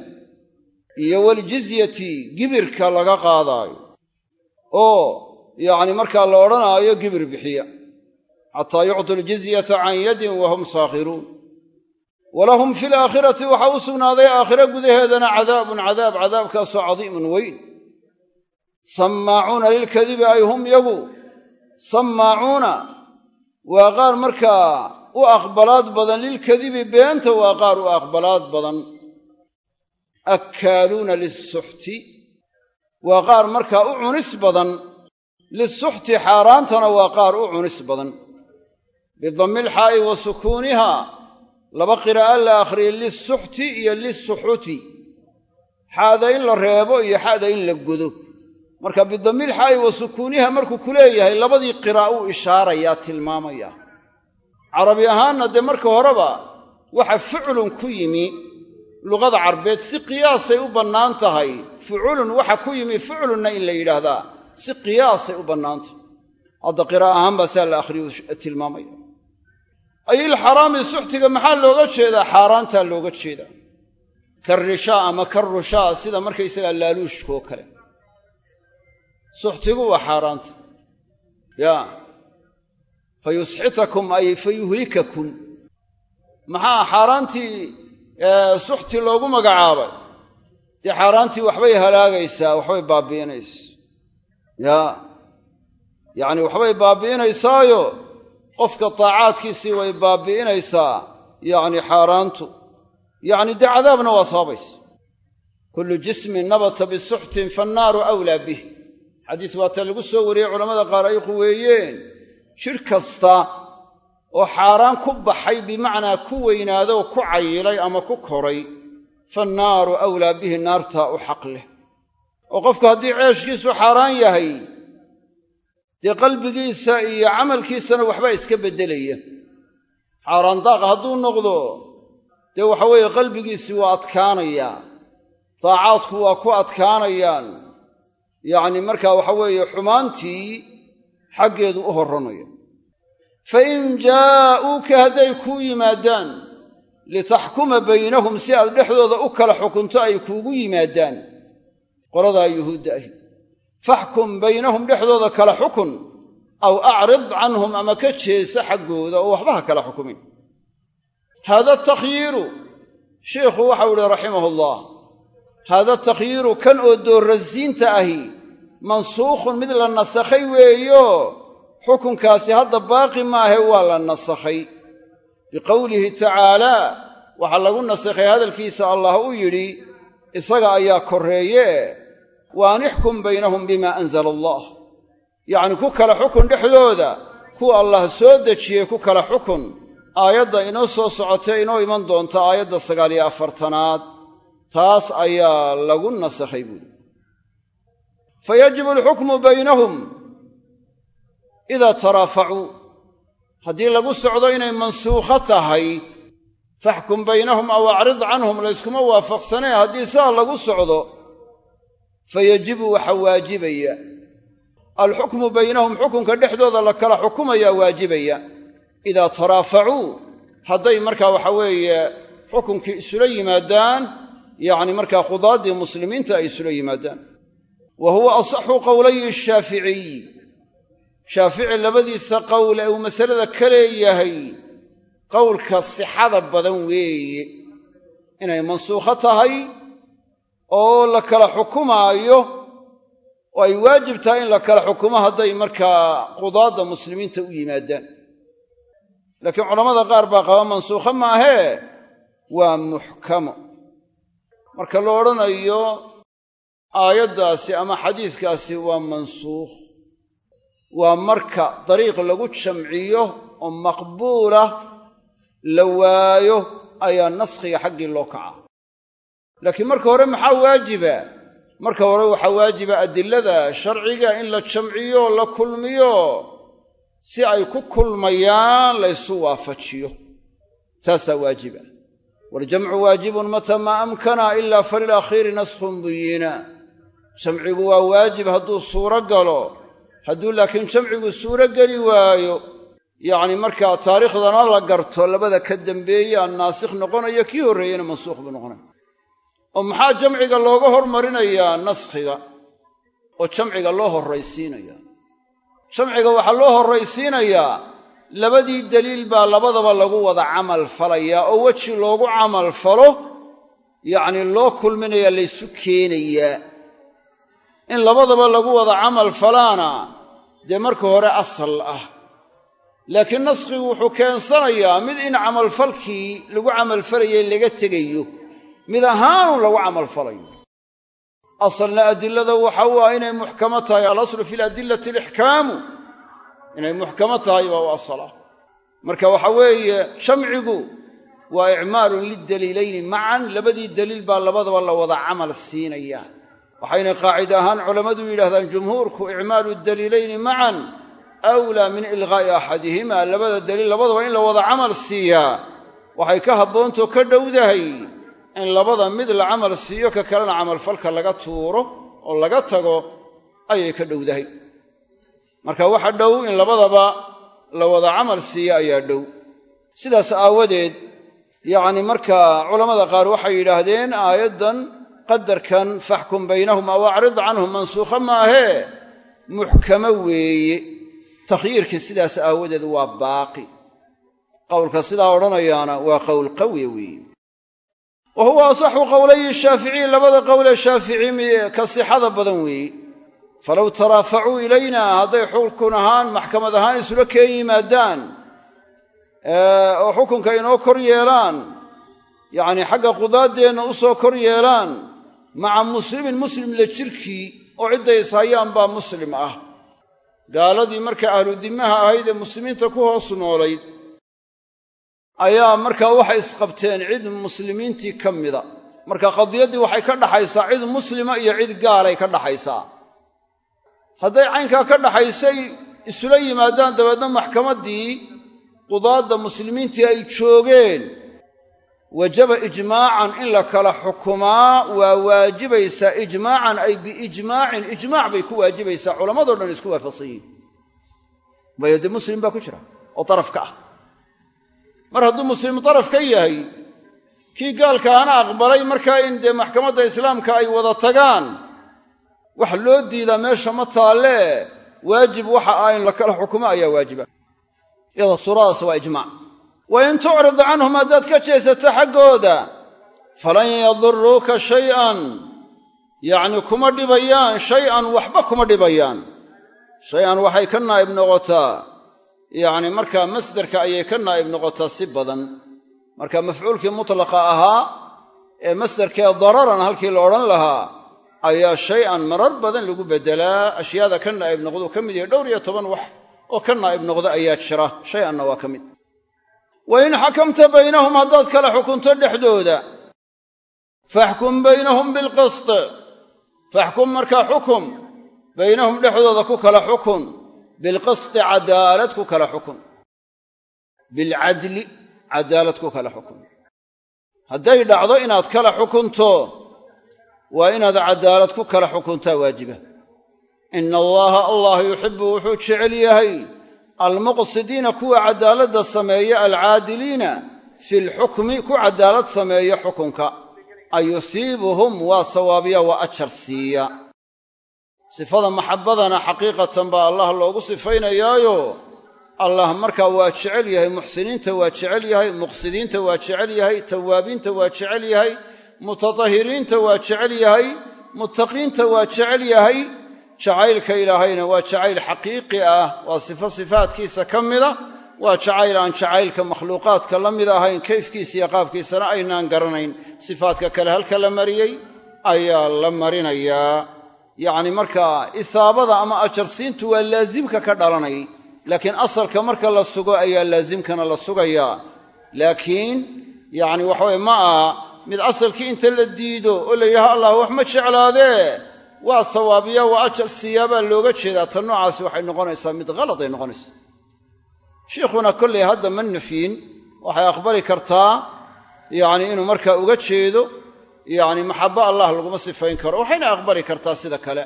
S1: iyo waljizyati gibirka laga qaadaayo. Oo yacni markaa la odhanaayo gibir bixiya. Xataa yuctu ljizyata can yadin wahum saakhiruun. Walahum fi laakhirati waxaa u sugnaaday aakhiro gudaheedana cadaabun cadaab cadaabkaasoo cadiimun weyn. Sammaacuuna lilkadibi ay hum yagu. Sammaacuuna waa qaar markaa u aqbalaad badan lilkadibi beenta waa qaar u aqbalaad badan. Akkaaluuna lisuxti waa qaar markaa u cunis badan lisuxti xaaraantana waa qaar u cunis badan. Bidammi ilxaa'i wa sukuuniha. Laba qiraa'a la akhriyey lisuxti iyo lisuxuti xaada in la reebo iyo xada in la godo marka bidammiilxaa'i wa sukuuniha markuu ku leeyahay labadii qiraa' uu ishaarayaa tilmaamaya. Carabi ahaanna dee marka horeba waxa ficlun ku yimi luqada carbeed si qiyaasay u bannaan tahay. Fuculun waxa ku yimi ficlunna in la yidhaahdaa si qiyaasay u bannaan tahay. Hadda qiraa' ahaan baa saa la akhriyu tilmaamaya. Ayilxaraami suxtiga maxaa looga jeedaa? Xaaraantaa looga jeedaa. Karrishaa ama karrushaa sida markaysagaa laaluushkaoo kale suxtigu waa xaaraanta. Yaa fa yusxitakum ay fa yuhlikakum maxaa xaaraantii suxti loogu magacaabay? Dee xaaraantii waxbay halaagaysaa waxbay baabi'inaysaa. Yaa yacni waxbay baabi'inaysaayo qofka taacaadkiisii way baabi'inaysaa yacni xaaraantu. Yacni dee cadaabna waa sababaysa. Kullu jismin nabata bisuxtin fannaaru awlaa bih xadiis waata lagu soo wariyey culammada qaar ay quweeyeen jir kasta oo xaaraan ku baxay bimacnaa ku weynaadoo ku cayilay ama ku koray fannaaru awlaa bihi naartaa u xaq leh. Oo qofku haddii ceeshkiisu xaaraan yahay dee qalbigiisa iyo camalkiisana waxbaa iska beddelaya. Xaaraan daaq hadduu noqdo dee waxa weeye qalbigiisii waa adkaanayaa daacaadku waa ku adkaanayaan yacni markaa waxa weeye xumaantii xaggeedu u horranaya fa in jaa'uuka hadday kuu yimaadaan litaxkuma baynahum si aad dhexdooda u kala xukunto ay kuugu yimaadaan. Qoladaa yuhuudda ahi. Faxkum baynahum dhexdooda kala xukun aw acrid canhum ama ka jeesa xaggooda oo waxba ha kala xukumin. Haada takhyiiru sheikhu waxau ihi raximahu allah haada takhyiiru kan oo doorrasiinta ahi mansuukhun mid la nasakhay weeyo xukunkaasi hadda baaqi maahe waa la nasakhay. Biqowlihi tacaalaa waxaa lagu nasakhay hadalkiisa allah u yidhi isaga ayaa korreeye wa an ixkum baynahum bimaa anzala allah yacni ku kala xukun dhexdooda kuwa allah soo dejiyey ku kala xukun aayadda inoo soo socotay inoo iman doonta aayadda sagaal iyo afartanaad taas ayaa lagu nasakhay buuri fa yajibu alxukmu baynahum idaa taraafacuu haddii lagu socdo inay mansuukho tahay faxkum baynahum aw acrid canhum layskuma waafaqsanee haddii saa lagu socdo fayajibu waxa waajibaya. Alxukmu baynahum xukunka dhexdooda la kala xukumayaa waajibaya. Idaa taraafacuu hadday markaa waxa weeye xukunkii isula yimaadaan yacni markaa qudaaddii muslimiinta ay isula yimaadaan. Wa huwa asaxu qowlayi shaaficiy shaafici labadiisa qowl ee uu masalada ka leeyahay qowlka sixada badan weeye. Inay mansuukho tahay oo la kala xukumaayo oo ay waajib tahay in la kala xukumo hadday markaa qudaadda muslimiinta u yimaadaan. Laakiin culammada qaar baa qaba mansuukho maahee waa muxkamo marka la odhanayo aayaddaasi ama xadiiskaasi waa mansuukh. Waa marka dariiq lagu jamciyo oo maqbuula la waayo ayaa naskhiga xaggii loo kacaa laakiin marka hore maxaa waajiba? Marka hore waxaa waajiba adilada sharciga in la jamciyo la kulmiyo si ay ku kulmayaan laysu waafajiyo. Taasaa waajiba waljamcu waajibun mata maa amkana ila falilakhiiri naskhun buyina jamcigu waa waajib hadduu suuro galo. Hadduu laakiin jamcigu suuro geli waayo yacni markaa taariikhdana la garto labada ka dambeeyaa naasikh noqonayo kii horreeyena mansuukh buu noqonaya oo maxaa jamciga looga hormarinayaa naskhiga? Oo jamciga loo horraysiinaya jamciga waxaa loo horraysiinayaa labadii daliil baa labadaba lagu wada camal falayaa oo weji loogu camal falo yacni loo kulminayaa laysu keenayaa in labadaba lagu wada camal falaana dee marka hore asal ah. Laakiin naskhigu wuxuu keensanayaa mid in camalfalkii lagu camalfalayay laga tegayo mid ahaanu lagu camalfalayo asalna adilada waxa u ah inay muxkamo tahay alaslu fi ladillati alixkaamu inay muxkamo tahay baa u asala. Marka waxa weeye jamcigu waa icmaalun lidaliilayni. Macan labadii daliil baa labadaba la wada camal siinaya. Waxayna qaacida ahaan culammadu yidhahdaan jumhuurku icmaalu daliilayni macan awlaa min ilqaa'i axadihima labada daliil labadaba in la wada camal siiyaa waxay ka habboontoo ka dhowdahay in labada mid la camal siiyo ka kalena camalfalka laga tuuro oo laga tago ayay ka dhowdahay marka waxa dhow in labadaba la wada camal siiyo ayaa dhow. Sidaas aawadeed yacni markaa culammada qaar waxay yidhaahdeen aayaddan qadarkan faxkum baynahum aw acrid canhum mansuukha maahee muxkamo weeye. Takhyiirkii sidaas aawadeed waa baaqi. Qowlka sidaa odhanayaana waa qowl qawiya weeye. Wa huwa asaxu qowlayi shaaficiyi labada qowlee shaafici ka sixada badan weeye falow taraafacuu ilayna hadday xukun ahaan maxkamad ahaan isula keen yimaadaan oo xukunka inoo kor yeelaan yacnii xagga qudaaddeenna u soo kor yeelaan maca muslimin muslim la jirkii oo cidday ishayaan muslim ah. Gaaladii marka ahlu dimmaha ahayd ee muslimiinta ku hoos noolayd ayaa markaa waxay isqabteen cid muslimiintii ka mida. Marka qadiyaddii waxay ka dhaxaysaa cid muslima iyo cid gaalay ka dhaxaysaa hadday caynkaa ka dhaxaysay isula yimaadaan dabeedna maxkamaddii qudaadda muslimiintii ay joogeen. Wajaba ijmaacan in la kala xukumaa waa waajibaysaa ijmaacan ay biijmaacin ijmaac bay ku waajibaysaa culammadoo dhan isku waafaqsan yihiin waayo muslim baa ku jira oo daraf ka ah. Mar hadduu muslim daraf ka yahay kii gaalkaana aqbalay markaa in dee maxkamadda islaamka ay wada tagaan wax loo diidaa meesha ma taallee waajib waxa ah in la kala xukumo ayaa waajiba. Iyada suuradaas waa ijmaac wa in tucrid canhum haddaad ka jeesato xaggooda falan yaduruuka shay'an. Yacni kuma dhibayaan shay-an waxba kuma dhibayaan. Shay-an waxay ka naa'ib noqotaa. Yacni markaa masderka ayay ka naa'ib noqotaa si badan. Marka mafcuulkii mutlaqa ahaa ee masderkee dararan halkii la odhan lahaa ayaa shay-an marar badan lagu beddelaa ashyaada ka naa'ib noqduu ka mid yahay dhowr iyo toban wax oo ka naa'ib noqda ayaa jira. Shay-anna waa ka mid. Wa in xakamta baynahum haddaad kala xukunto dhexdooda faxkum baynahum bilqist. Faxkum markaa xukum baynahum dhexdooda ku kala xukun. Bilqisti cadaalad ku kala xukun. Bilcadli cadaalad ku kala xukun. Hadday dhacdo inaad kala xukunto waa inaad caddaalad ku kala xukuntaa waajiba. Ina allaaha allah yuxibu wuxuu jecel yahay almuqsidiina kuwa caddaaladda sameeya alcaadiliina fi lxukmi ku caddaalad sameeya xukunka. Ayusiibuhum waa sawaabiya waa ajar siiya. Sifada maxabbadana xaqiiqatan baa allah loogu sifaynayaayo. Allah markaa waa jecel yahay muxsiniinta waa jecel yahay muqsidiinta waa jecel yahay tawaabiinta waa jecel yahay mutatahiriinta waa jecel yahay muttaqiinta waa jecel yahay jacaylka ilaahayna waa jacayl xaqiiqi ah waa sifo sifaadkiisa ka mida waa jacayl aan jacaylka makhluuqaadka la mid ahayn kayfkiisa iyo qaabkiisana aynaan garanayn. Sifaadka kale halka la mariyey ayaa la marinayaa. Yacni markaa isaabada ama ajarsiintu waa laasimka ka dhalanay laakiin asalka marka la sugo ayaa laasimkana la sugayaa. Laakiin yacni waxaweye ma aha mid asalkii inta la diido oo la yidhaha allah wax ma jeclaadee waa sawaabiya waa ajar siiyaa baa looga jeedaa. Tan noocaasi waxay noqonaysaa mid khalad ay noqonaysaa. Shiikhuna kollay hadda ma nafyin. Waxay aqbali kartaa yacni inuu markaa uga jeedo yacni maxabbo allah laguma sifayn karo. Waxayna aqbali kartaa sida kale.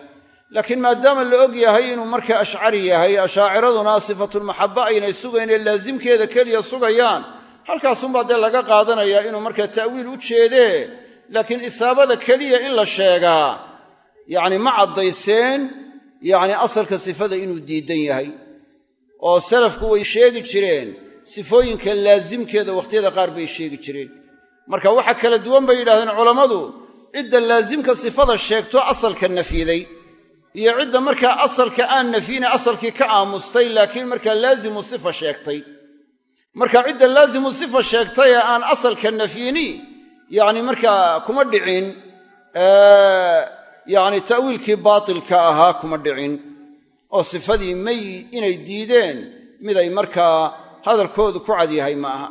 S1: Laakiin maadaama la og yahay inuu markaa ashcari yahay ashaaciraduna sifatulmaxabba aynay sugaynee laasimkeeda keliya sugayaan halkaasunbaa dee laga qaadanayaa inuu markaa ta'wiil u jeedee laakiin isaabada keliya in la sheegaa yacni ma caddayseen yacni asalka sifada inuu diidan yahay. Oo salafku way sheegi jireen sifooyinka laasimkeeda wakhtiyada qaar bay sheegi jireen. Marka waxa kala duwan bay yidhahdeen culammadu cidda laasimka sifada sheegto asalka nafyiday iyo cidda markaa asalka aan nafyine asalkii ka aamustay laakiin markaa laazimu sifa sheegtay marka cidda laazimu sifa sheegtay ee aan asalka nafyini yacni markaa kuma dhicin yacni ta'wiilkii baatilka ahaa kuma dhicin. Oo sifadii may inay diideen miday markaa hadalkoodu ku cad yahay ma aha.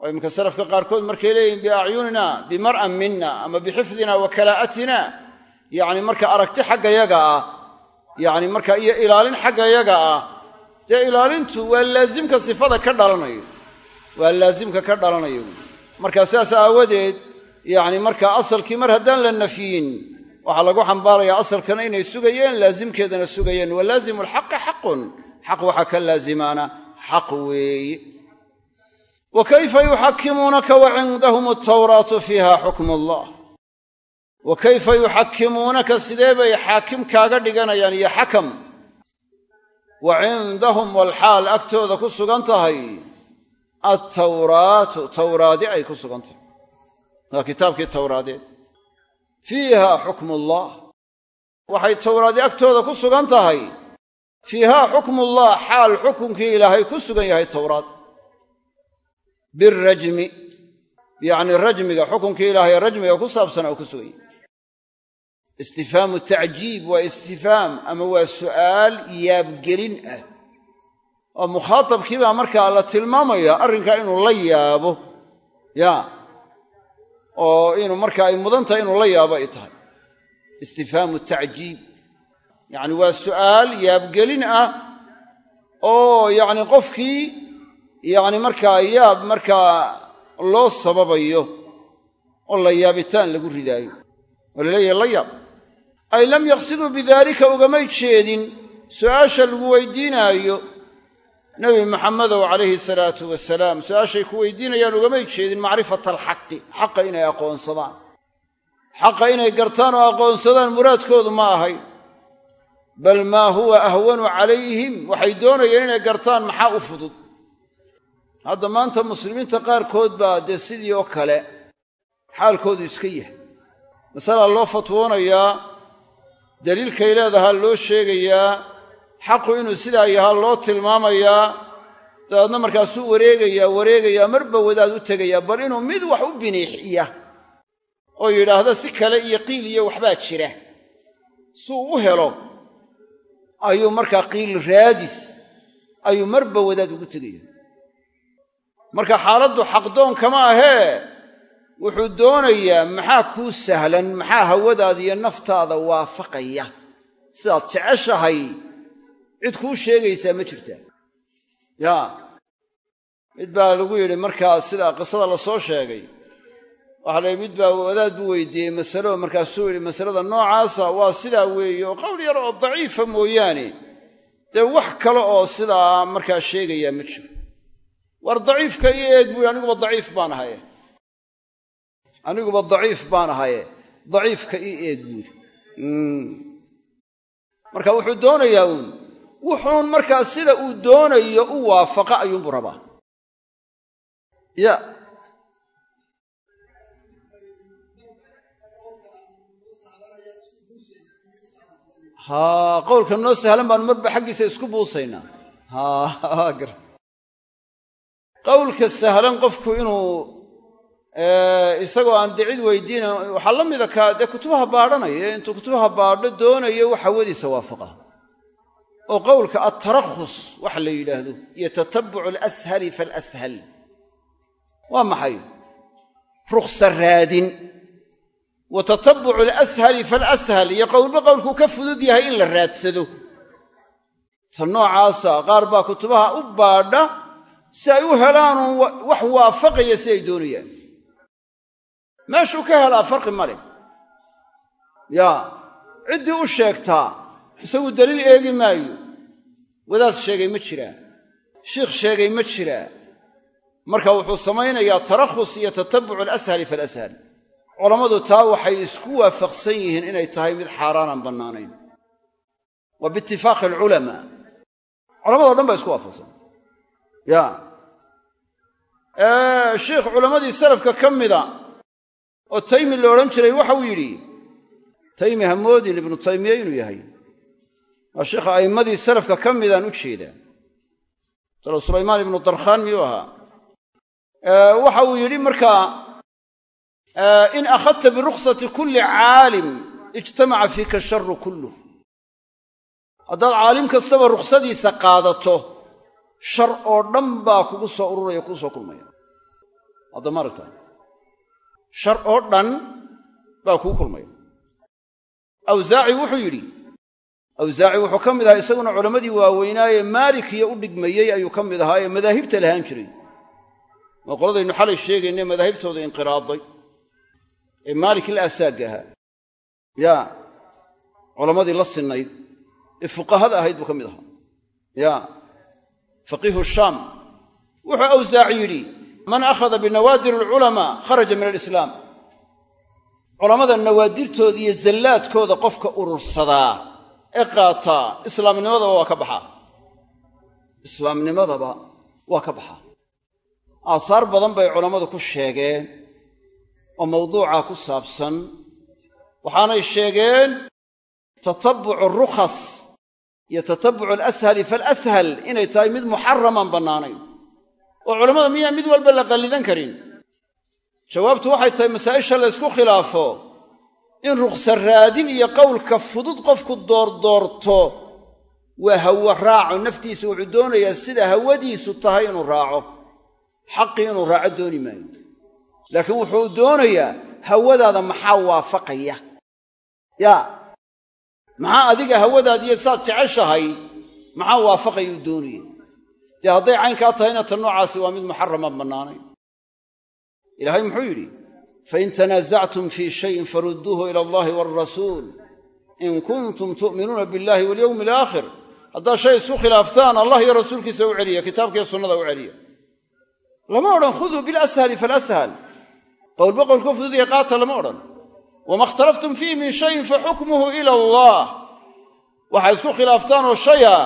S1: Oo iminka salafka qaarkood markay leeyihiin biacyunina bimar'an mina ama bixifdina wa kalaa'atina yacni marka aragti xaggayaga ah yacni marka iyo ilaalin xaggayaga ah dee ilaalintu waa laasimka sifada ka dhalanayo. Waa laasimka ka dhalanayo. Marka sidaas aawadeed yacni marka asalkii mar haddaan la nafyin waxaa lagu xambaarayaa asalkana inay sugayeen laasimkeedana sugayeen. Wa laazimu alxaqi xaqun. Xaq waxaa ka laazimaana xaq weeye wa kayfa yuxakimuunaka wa cindahum altawraatu fiiha xukmu allah wa kayfa yuxakimuunaka sidee bay xaakim kaaga dhiganayaan iyo xakam wa cindahum walxaal agtooda ku sugan tahay. Altawraatu tawraadi ay ku sugan tahay. Waa kitaabkii tawraadeed fiiha xukmu ullah waxay tawraadi agtooda ku sugan tahay. Fiihaa xukmullah xaal xukunkii ilaahay ku sugan yahay towraad birajmi yacni rajmiga xukunkii ilaahay rajmiga ku saabsana uu ku sugan yahay istifhaamu tacjiib waa istifhaam ama waa su'aal yaabgelin ah oo mukhaatabkii baa markaa la tilmaamaya arrinkaa inuu la yaabo ya oo inuu markaa ay mudan tahay inuu la yaabo ay tahay istifhaamu tacjiib yacni waa su'aal yaabgelin ah oo yacni qofkii yacni markaa yaab markaa loo sababayo oo la yaabitaan lagu ridaayo oo la leeyahay la yaab ay lam yaqsiduu bidaalika ugamay jeedin su'aasha lagu weydiinaayo nebi maxamedow calayhi salaatu wasalaam su'aashay ku weydiinayaan ugamay jeedin macrifata alxaqi xaqa inay aqoonsadaan. Xaqa inay gartaan oo aqoonsadaan muraadkoodu ma ahay. Bal maa huwa ahwanu calayhim waxay doonayeen inay gartaan maxaa u fudud? Hadda maanta muslimiinta qaarkood baa dee sidii oo kale xaalkoodu iska yahay. Masalaa loo fatwoonayaa daliilkay leedahaa loo sheegayaa xaqu inuu sidaa yahaa loo tilmaamayaa dabeedna markaasuu wareegayaa wareegayaa marba wadaad u tegayaa bal inuu mid wax u biniixiya oo yidhaahda si kale iyo qiil iyo waxbaa jira. Suu u helo ayuu markaa qiil raadis ayuu marba wadaad ugu tegaya. Marka xaaladdu xaqdoon kama ahee wuxuu doonayaa maxaa kuu sahlan maxaa hawadaada iyo naftaada waafaqaya? Sidaad jeceshahay cid kuu sheegaysaa ma jirtaa yaa mid baa lagu yidhi markaa sida qisada la soo sheegay. Waxaa la mid baa wadaad buu weydiiyey masalo markaasuu yidhi masalada noocaasa waa sidaa weeye oo qowl yar oo daciifa mooyaane. Dee wax kale oo sidaa markaa sheegayaa ma jiro. War daciifka io eeg buu yidhi aniguba daciif baan ahaye aniguba daciif baan ahaye. Daciifka ii eeg buu yidhi marka wuxuu doonayaa uun. Wuxuun markaa sida uu doonayo u waafaqa ayuunbuu rabaa. Ya. Haa qowlka noo sahlan baanu marba xaggiisa isku buusaynaa. Haa garta. Qowlka sahlan qofku inuu isagoo aan dee cid weydiina waxaa la mida kaa dee kutubaha baadhanaya intuu kutubaha baadho doonayo wax hawadiisa waafaqa. Oo qowlka altarakhus waxa la yidhaahdo iyo tatabucu alashali faalashal waa maxay? Rukhsa raadin. Wa tatabucu alashali faalashal iyo qowlba qowlkuu ka fudud yahay in la raadsado. Ta noocaasa qaar baa kutubaha u baadha si ay u helaanu wax waafaqaya si ay doonayaan meeshuu ka helaa farqi ma leh. Yaa ciddii u sheegtaa isagu daliil eegi maayo. Wadaad sheegay ma jiraa shiikh sheegay ma jiraa marka wuxuu samaynayaa tarakhus iyo tatabucu alashali falashal culammadu taa waxay isku waafaqsan yihiin inay tahay mid xaaraanaan bannaanayn. Waa biitifaaqi alculamaa. Culamado dhan baa isku waafaqsan. Ya. Shiikh culammadii salafka ka oo taymi la odhan jiray waxau yidhi taymi hamoodin ibnu taymiya inuu yahay. Waa sheikha a'immadii salafka ka midaan u jeedaa talo sulaymaan ibnu darkhaan miyuu ahaa. Waxa uu yidhi markaa in akhadta biruksati kulli caalim ijtamaca fiika asharu kulluh. Haddaad caalim kastaba ruksadiisa qaadato shar oo dhan baa kugu soo ururaya kuu soo kulmaya. Hadda ma aragta shar oo dhan baa kuu kulmaya awsaaci wuxuu yidhi awsaaci wuxuu ka mid ahaa isaguna culammadii waaweynaaye maalikiya u dhigmayey ayuu ka mid ahaa ee madaahibta lahaan jiray. Waa qoladaynu xalay sheegaynay madaahibtooda inqiraaday ee maalikii la asaagga ahaa. Yaa culammadii la sinnayd ee fuqahada ahayd buu ka mid ahaa. Ya faqiihu shaam wuxuu awsaaci yidhi man akhada binawaadir alculamaa kharaja min alislaam. Culammada nawaadirtooda iyo zallaadkooda qofka urursadaa ee qaataa islaamnimadaba waa ka baxaa islaamnimadaba waa ka baxaa aasaar badan bay culammadu ku sheegeen oo mawduuca ku saabsan waxaanay sheegeen tatabucu rukhas iyo tatabucu alashali falashal inay tahay mid muxaramaan bannaanayn oo culammada miyaan mid walba la qallidan karin. Jawaabtu waxay tahay masaa'isha la ysku khilaafo in rukhsa raadin iyo qowlka fudud qofku doordoorto waa hawo raaco. Naftiisa wuxuu doonayaa sida hawadiisu tahay inuu raaco xaqii inuu raaco dooni maayo. Laakiin wuxuu doonayaa hawadaada maxaa waafaqaya? Yaa maxaa adiga hawadaadiyo saad jeceshahay maxaa waafaqaya uu doonaya dee hadday caynkaa tahayna ta noocaasi waa mid muxaramaan bannaanayn. Ilaahay muxuu yidhi fain tanaasactum fii shayin farudduuhu ila allahi waalrasuul in kuntum tu'minuuna billahi walyowmi alaakhir haddaad shay isku khilaaftaan allah iyo rasuulkiisa u celiya kitaabkiiyo sunnada u celiya. Lama odhan khuduu bilashali falashal qowlba qowlka fududiya qaata lama odhan. Wama ikhtalaftum fiihi min shayin faxukmuhu ila allah waxay isku khilaaftaan oo shaya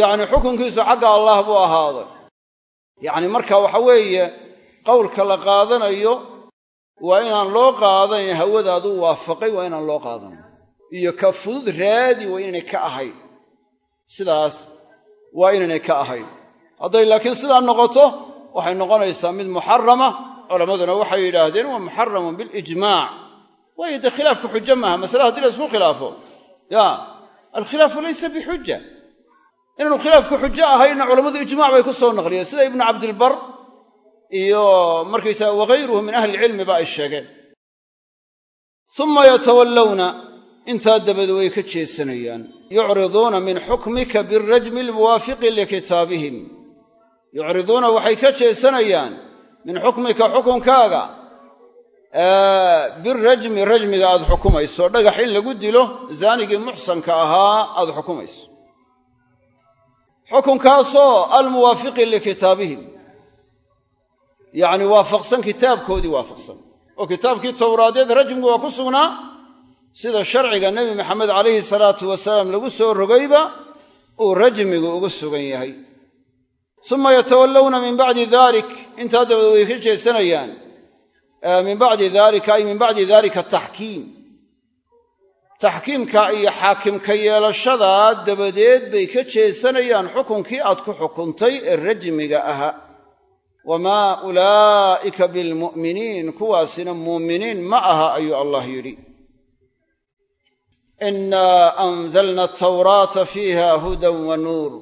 S1: yacni xukunkiisu xagga allah buu ahaaday. Yacni marka waxa weeye qowlka la qaadanayo waa inaan loo qaadanayn hawadaadu waafaqay waa inaan loo qaadanayn iyo ka fudud raadi waa inaynay ka ahayn sidaas waa inaynay ka ahayn hadday laakiin sidaa noqoto waxay noqonaysaa mid muxarama culammaduna waxay yidhaahdeen waa muxaramun bilijmaac waayo dee khilaafku xujo maaha masale haddii la isku khilaafo. Ya alkhilaafu laysa bixuja inaanu khilaafku xujo ahayna culammadu ijmac bay ku soo naqliyeen. Sida ibnu cabdilbar iyo markaysaga waghayruhu min ahli ilcilmi ba ay sheegeen. Uma yatawallawna intaa dabad way ka jeesanayaan. Yucriduuna min xukmika birajmi almuwaafiqi likitaabihim yucriduuna waxay ka jeesanayaan min xukmika xukunkaaga birajmi rajmiga aad xukumayso. Dhagax in lagu dilo zaanigii muxsanka ahaa aad xukumayso xukunkaasoo almuwaafiqi likitaabihim. Yacni waafaqsan kitaabkoodii waafaqsan. Oo kitaabkii towraadeed rajmigu waa ku sugnaa sida sharciga nebi maxamed calayhi salaatu wasalaam lagu soo rogayba uu rajmigu ugu sugan yahay. Suma yatawallawna min bacdi dalik intaa dabadeed way ka jeesanayaan. Min bacdi dalika ay min bacdi dalika taxkiim taxkiimka iyo xaakimka yeelashadaa dabadeed bay ka jeesanayaan xukunkii aad ku xukuntay ee rajmiga ahaa. Wamaa ulaa'ika bilmu'miniin kuwaasina muuminiin ma aha ayuu allah yidhi. Inaa anzalna atawraata fiiha hudan wa nuur.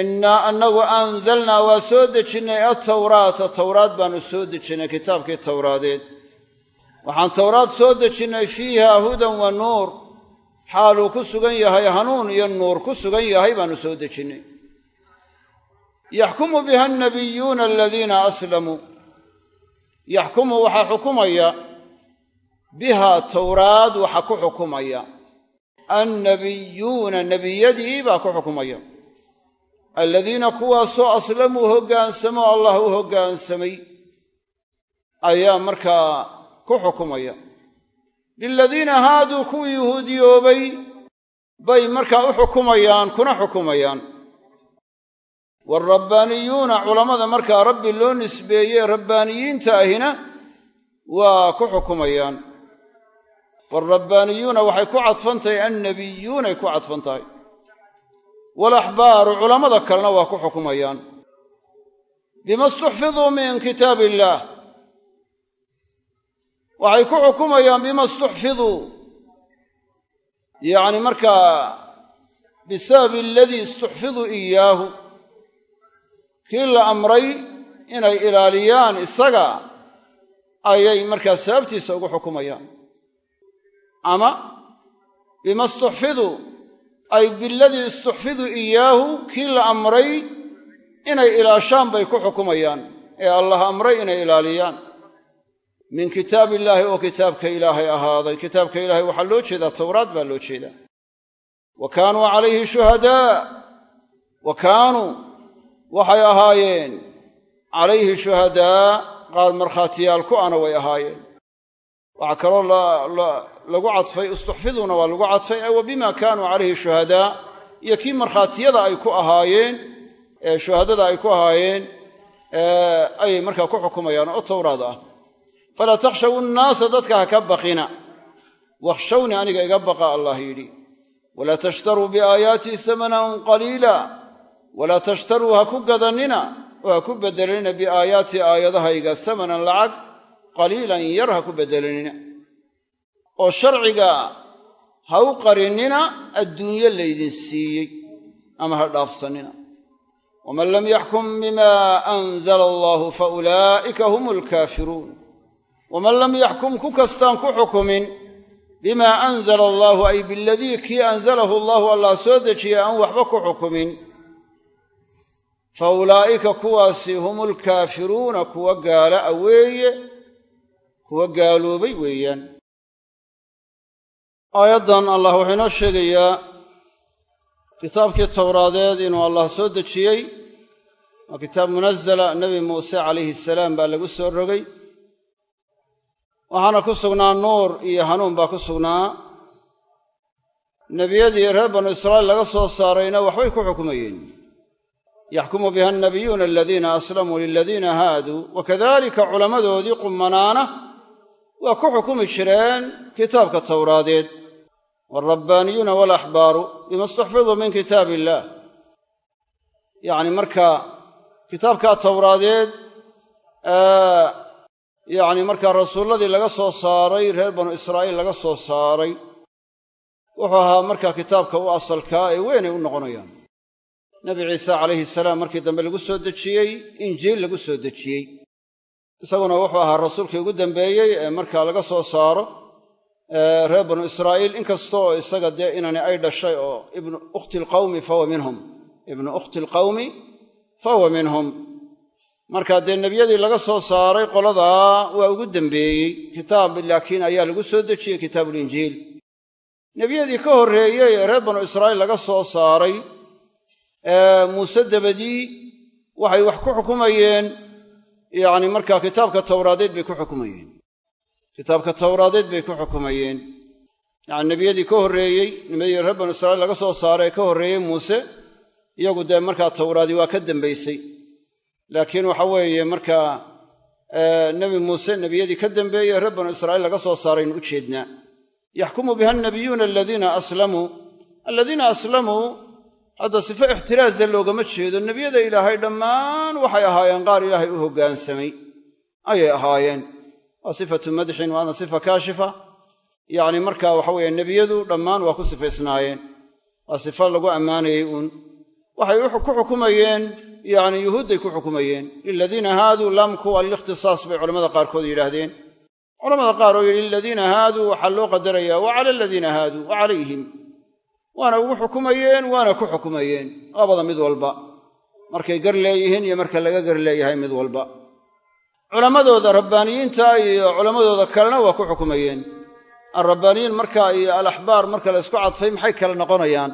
S1: Innaa annagu anzalnaa waa soo dejinnay altawraata towraad baanu soo dejinnay kitaabkii towraadeed waxaan towraad soo dejinnay fiiha hudan wa nuur. Xaaluu ku sugan yahay hanuun iyo nuur ku sugan yahay baanu soo dejinnay yaxkumu biha annabiyuuna aladiina aslamuu yaxkumu waxaa xukumaya biha towraad waxa ku xukumaya. Annabiyuuna nebiyadii baa ku xukumaya. Aladiina kuwaasoo aslamuu hoggaansamo allah u hoggaansamay ayaa markaa ku xukumaya. Liladiina haaduu kuwii yahuudiyoobay bay markaa u xukumayaan kuna xukumayaan. Waalrabbaaniyuuna culammada markaa rabbi loo nisbeeyey rabbaaniyiinta ahina waa ku xukumayaan. Waalrabbaaniyuuna waxay ku cadfan tahay annabiyuunay ku cadfan tahay walaxbaaru culammada kalena waa ku xukumayaan. Bima istuxfiduu min kitaab illaah waxay ku xukumayaan bima istuxfiduu yacni markaa bisababi aladii istuxfiduu iyaahu. Kii la amray inay ilaaliyaan isaga ayay markaa sababtiisa ugu xukumayaan. Ama bima istuxfiduu ay biladii istuxfiduu iyaahu kii la amray inay ilaashaan bay ku xukumayaan. Ee allah amray inay ilaaliyaan min kitaab illaahi oo kitaabka ilaahay ahaaday. Kitaabka ilaahay waxaa loo jeedaa towraad baa loo jeedaa. Wa kaanuu calayhi shuhadaa wa kaanuu waxay ahaayeen calayhi shuhadaa qaar markhaatiyaal ku ana way ahaayeen. Waxaa kaloo lagu cadfay istuxfiduuna waa lagu cadfay wa bima kaanuu calayhi shuhadaa iyo kii markhaatiyada ay ku ahaayeen ee shuhadada ay ku ahaayeen ayay markaa ku xukumayaan oo towraad ah falaa takhshaw nnaasa dadka ha ka baqina wakhshawni aniga iga baqa allah yidhi. walaa tashtaruu biaayaatii samanan qaliila walaa tashtaruu ha ku gadannina oo ha ku beddelanina biaayaatii aayadahayga samanan lacag qaliilan yar ha ku beddelanina oo sharciga ha u qarinnina adduunyo laydin siiyey ama ha dhaafsannina waman lam yaxkum bima anzala allahu fa ulaa'ika hum alkaafiruun waman lam yaxkum ku kastaan ku xukumin bimaa anzala allaahu ay biladii kii anzalahu allahu allah soo dejiya aan waxba ku xukumin fa ulaa'ika kuwaasi hum alkaafiruuna kuwa gaala a weeye kuwa gaaloobay weeyaan aayaddan allah wuxuu inoo sheegayaa kitaabkii towraadeed inuu allah soo dejiyey waa kitaab munazala nebi muuse calayhi salaam baa lagu soo rogay waxaana ku sugnaa nuur iyo hanuun baa ku sugnaa. Nebiyadii reer banu israa'iil laga soo saarayna waxbay ku xukumayeen. Yaxkumu biha annabiyuuna aladiina aslamuu liladiina haaduu wa kadalika culammadoodii qumanaana waa ku xukumi jireen kitaabka towraadeed waalrabbaaniyuuna waalaxbaaru bima istuxfiduu min kitaab illaah yacni marka kitaabka towraadeed yacni markaa rasuulladii laga soo saaray reer banu israa'iil laga soo saaray wuxuu ahaa markaa kitaabka u asalkaa ee weynay u noqonayaan. Nebi ciise calayhi salaam markii dambe lagu soo dejiyey injiil lagu soo dejiyey. Isaguna wuxuu ahaa rasuulkii ugu dambeeyey ee markaa laga soo saaro reer banu israa'iil inkasta oo isaga dee inani ay dhashay oo ibnu ukhti alqawmi fahuwa minhum. Ibnu ukhti alqawmi fahuwa minhum marka dee nebiyadii laga soo saaray qoladaa waa ugu dembeeyey kitaab laakiin ayaa lagu soo dejiyey kitaabulinjiil nebiyadii ka horreeyey ee reer banu israa'iil laga soo saaray muuse dabadii waxay wax ku xukumayeen. Yacni markaa kitaabka tawraadeed bay ku xukumayeen. Kitaabka tawraadeed bay ku xukumayeen. Yacni nebiyadii ka horreeyey nebiyadii reer banu israiil laga soo saaray ee ka horreeyey muuse iyagu dee markaa tawraadii waa ka dambaysay laakiin waxa weeye markaa nebi muuse nebiyadii ka dambeeyey reer banu israiil laga soo saaraynu u jeednaa. Yaxkumu biha alnabiyuuna aladiina aslamuu aladiina aslamuu hadda sifo ixtiraaza loogama jeedo nebiyada ilaahay dhammaan waxay ahaayeen qaar ilaahay u hoggaansamay ayay ahaayeen. Waa sifatu madxin waana sifa kaashifa. Yacni marka waxa weeye nebiyadu dhammaan waa ku sifaysnaayeen. Waa sifo lagu ammaanayey uun. Waxay ku xukumayeen yacni yuhuudday ku xukumayeen liladiina haaduu laamku waa lilikhtisaas bay culamada qaarkood yidhaahdeen. Culamada qaar oo yidhi liladiina haaduu waxaa loo qadarayaa wa cala aladiina haaduu wa calayhim. Waana ugu xukumayeen waana ku xukumayeen labada mid walba. Markay gar leeyihiin iyo marka laga gar leeyahay mid walba. Culammadooda rabbaaniyiinta iyo culammadooda kalena waa ku xukumayeen. Alrabbaaniyiin marka iyo alaxbaar marka la ysku cadfay maxay kala noqonayaan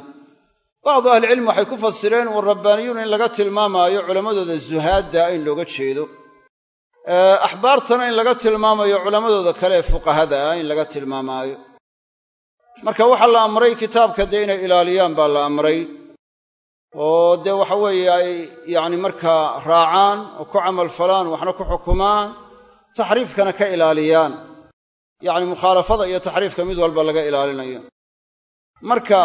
S1: bacdu ahlicilmi waxay ku fasireen warabbaaniyuun in laga tilmaamaayo culammadooda zuhaadda in looga jeedo. Axbaartana in laga tilmaamayo culammadooda kale ee fuqahada ah in laga tilmaamaayo. Marka waxaa la amray kitaabka dee inay ilaaliyaan baa la amray. Oo dee waxa weeye ay yacni markaa raacaan oo ku camalfalaan waxna ku xukumaan taxriifkana ka ilaaliyaan. Yacni mukhaalafada iyo taxriifka mid walba laga ilaalinayo. Marka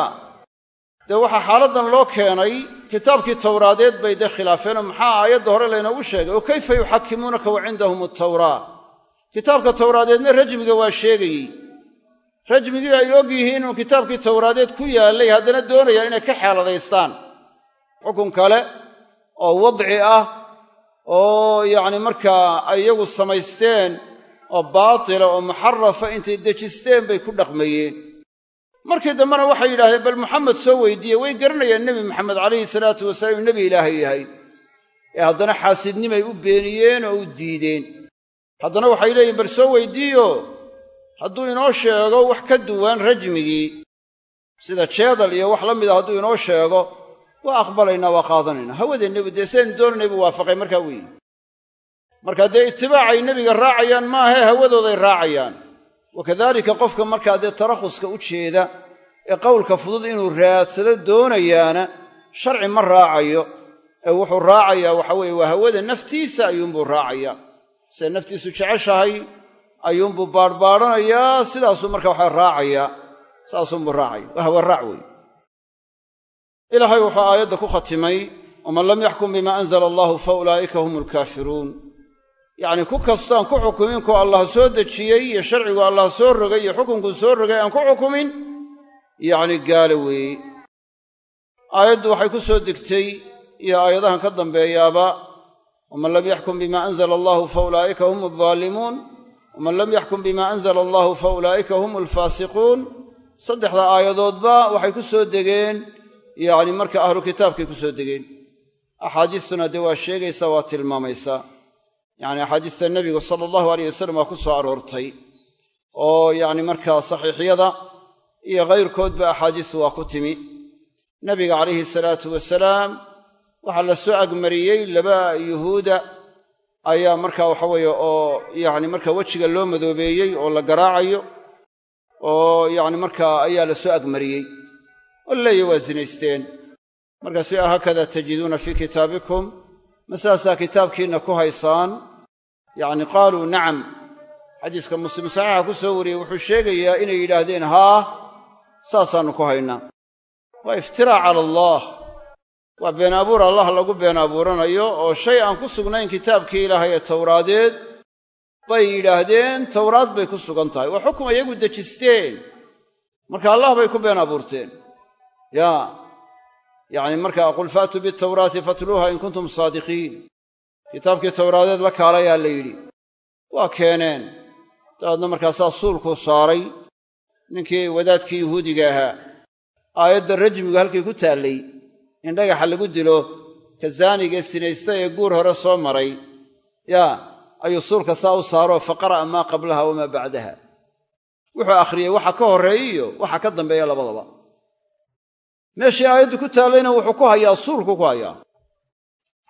S1: dee waxaa xaaladdan loo keenay kitaabkii tawraadeed bay dee khilaafeenoo maxaa aayadda hore laynoogu sheegay? Oo kayfa yuxakimuunaka wa cindahum atawraa kitaabka tawraadeedna rajmiga waa sheegayey rajmigii ay og yihiin inuu kitaabkii tawraadeed ku yaallay haddana doonayaan inay ka xeeladaystaan xukun kale oo wadci ah oo yacni markaa ay iyagu samaysteen oo baatila oo muxarafa intay dejisteen bay ku dhaqmayeen markii dambena waxay yidhahdeen bal muxamed soo weydiiye way garanayaan nebi maxamed calayhi salaatu wasalaam inuu nebi ilaahay yahay. Ee haddana xaasidnimay u beeniyeen oo u diideen. Haddana waxay leeyihiin bal soo weydiiyo hadduu inoo sheego wax ka duwan rajmigii. Sida jeedal iyo wax la mida hadduu inoo sheego waa aqbalaynaa waa qaadanaynaa hawadee nebi dee saynu doonanay buu waafaqay markaa weyi marka dee itibaacay nebiga raacayaan maahae hawadooday raacayaan wakadalika qofka markaa dee tarakhuska u jeeda ee qowlka fudud inuu raadsado doonayaana sharci ma raacayo ee wuxuu raacayaa waxa weeye waa hawada naftiisa ayuunbuu raacayaa. Siday naftiisu jeceshahay ayuunbuu baadhbaadhanayaa sidaasuu marka waxa raacayaa saasuunbuu raacaya waa hawa raac wey ilaahay wuxuu aayadda ku khatimay waman lam yaxkum bima anzala allahu fa hum alkaafiruun yacnii ku kastaan ku xukumin ku allah soo dejiyey iyo sharcigu allah soo rogay iyo xukunkuu soo rogay aan ku xukumin? Yacni gaala weeye. Aayaddu waxay ku soo degtay iyo aayadahan ka dambeeyaaba waman lam yaxkum bima anzala allahu fa ulaa'ika hum aldaalimuun waman lam yaxkum bima anzala allahu fa ulaa'ika hum alfaasiquun. Saddexda aayadoodba waxay ku soo degeen yacni marka ahlu kitaabkay ku soo degeen. Axaadiistuna dee waa sheegaysaa yacni axaadiista nebigu sala allahu aleyh wasalam waa ku soo aroortay oo yacni markaa saxiixyada iyo kayrkoodba axaadiistu waa ku timi. Nebiga calayhi salaatu wasalaam waxaa la soo agmariyey laba yuhuuda ayaa markaa waxa weeye oo yacni markaa wejiga loo madoobeeyey oo la garaacayo oo yacni markaa ayaa la soo agmariyey. Oo laleeya waa sinaysteen markaasuu haakada tajiduuna fii kitaabikum ma saasaa kitaabkiinna ku haysaan yacni qaaluu nacam. Xadiiska muslim saxiixa ku soo wariyey wuxuu sheegayaa inay yidhaahdeen haa saasaannu ku haynaa. Waa iftiraac cala allaah waa been abuur allah lagu been abuuranayo oo shay aan ku sugnayn kitaabkii ilaahay ee tawraadeed. Bay yidhaahdeen tawraad bay ku sugan tahay. Waa xukum iyagu dejisteen. Marka allah bay ku been abuurteen. Yaa yacni markaa qul faatuu bitawraati fatluuha in kuntum saadiqiin kitaabkii tawraadeed la kaalayaa la yidhi waa keeneen. Dabeedna markaasaa suulkuu saaray ninkii wadaadkii yuhuudiga ahaa. Aayadda rajmigu halkay ku taallay in dhagaxa lagu dilo ka zaanigae sinaysta ee guur hore soo maray. Yaa ayuu suulka saa u saaro faqara'a maa qablaha wamaa bacdaha. Wuxuu akhriyey waxa ka horreeya iyo waxa ka dambeeya labadaba. Meeshii aayaddu ku taallayna wuxuu ku hayaa suulku ku hayaa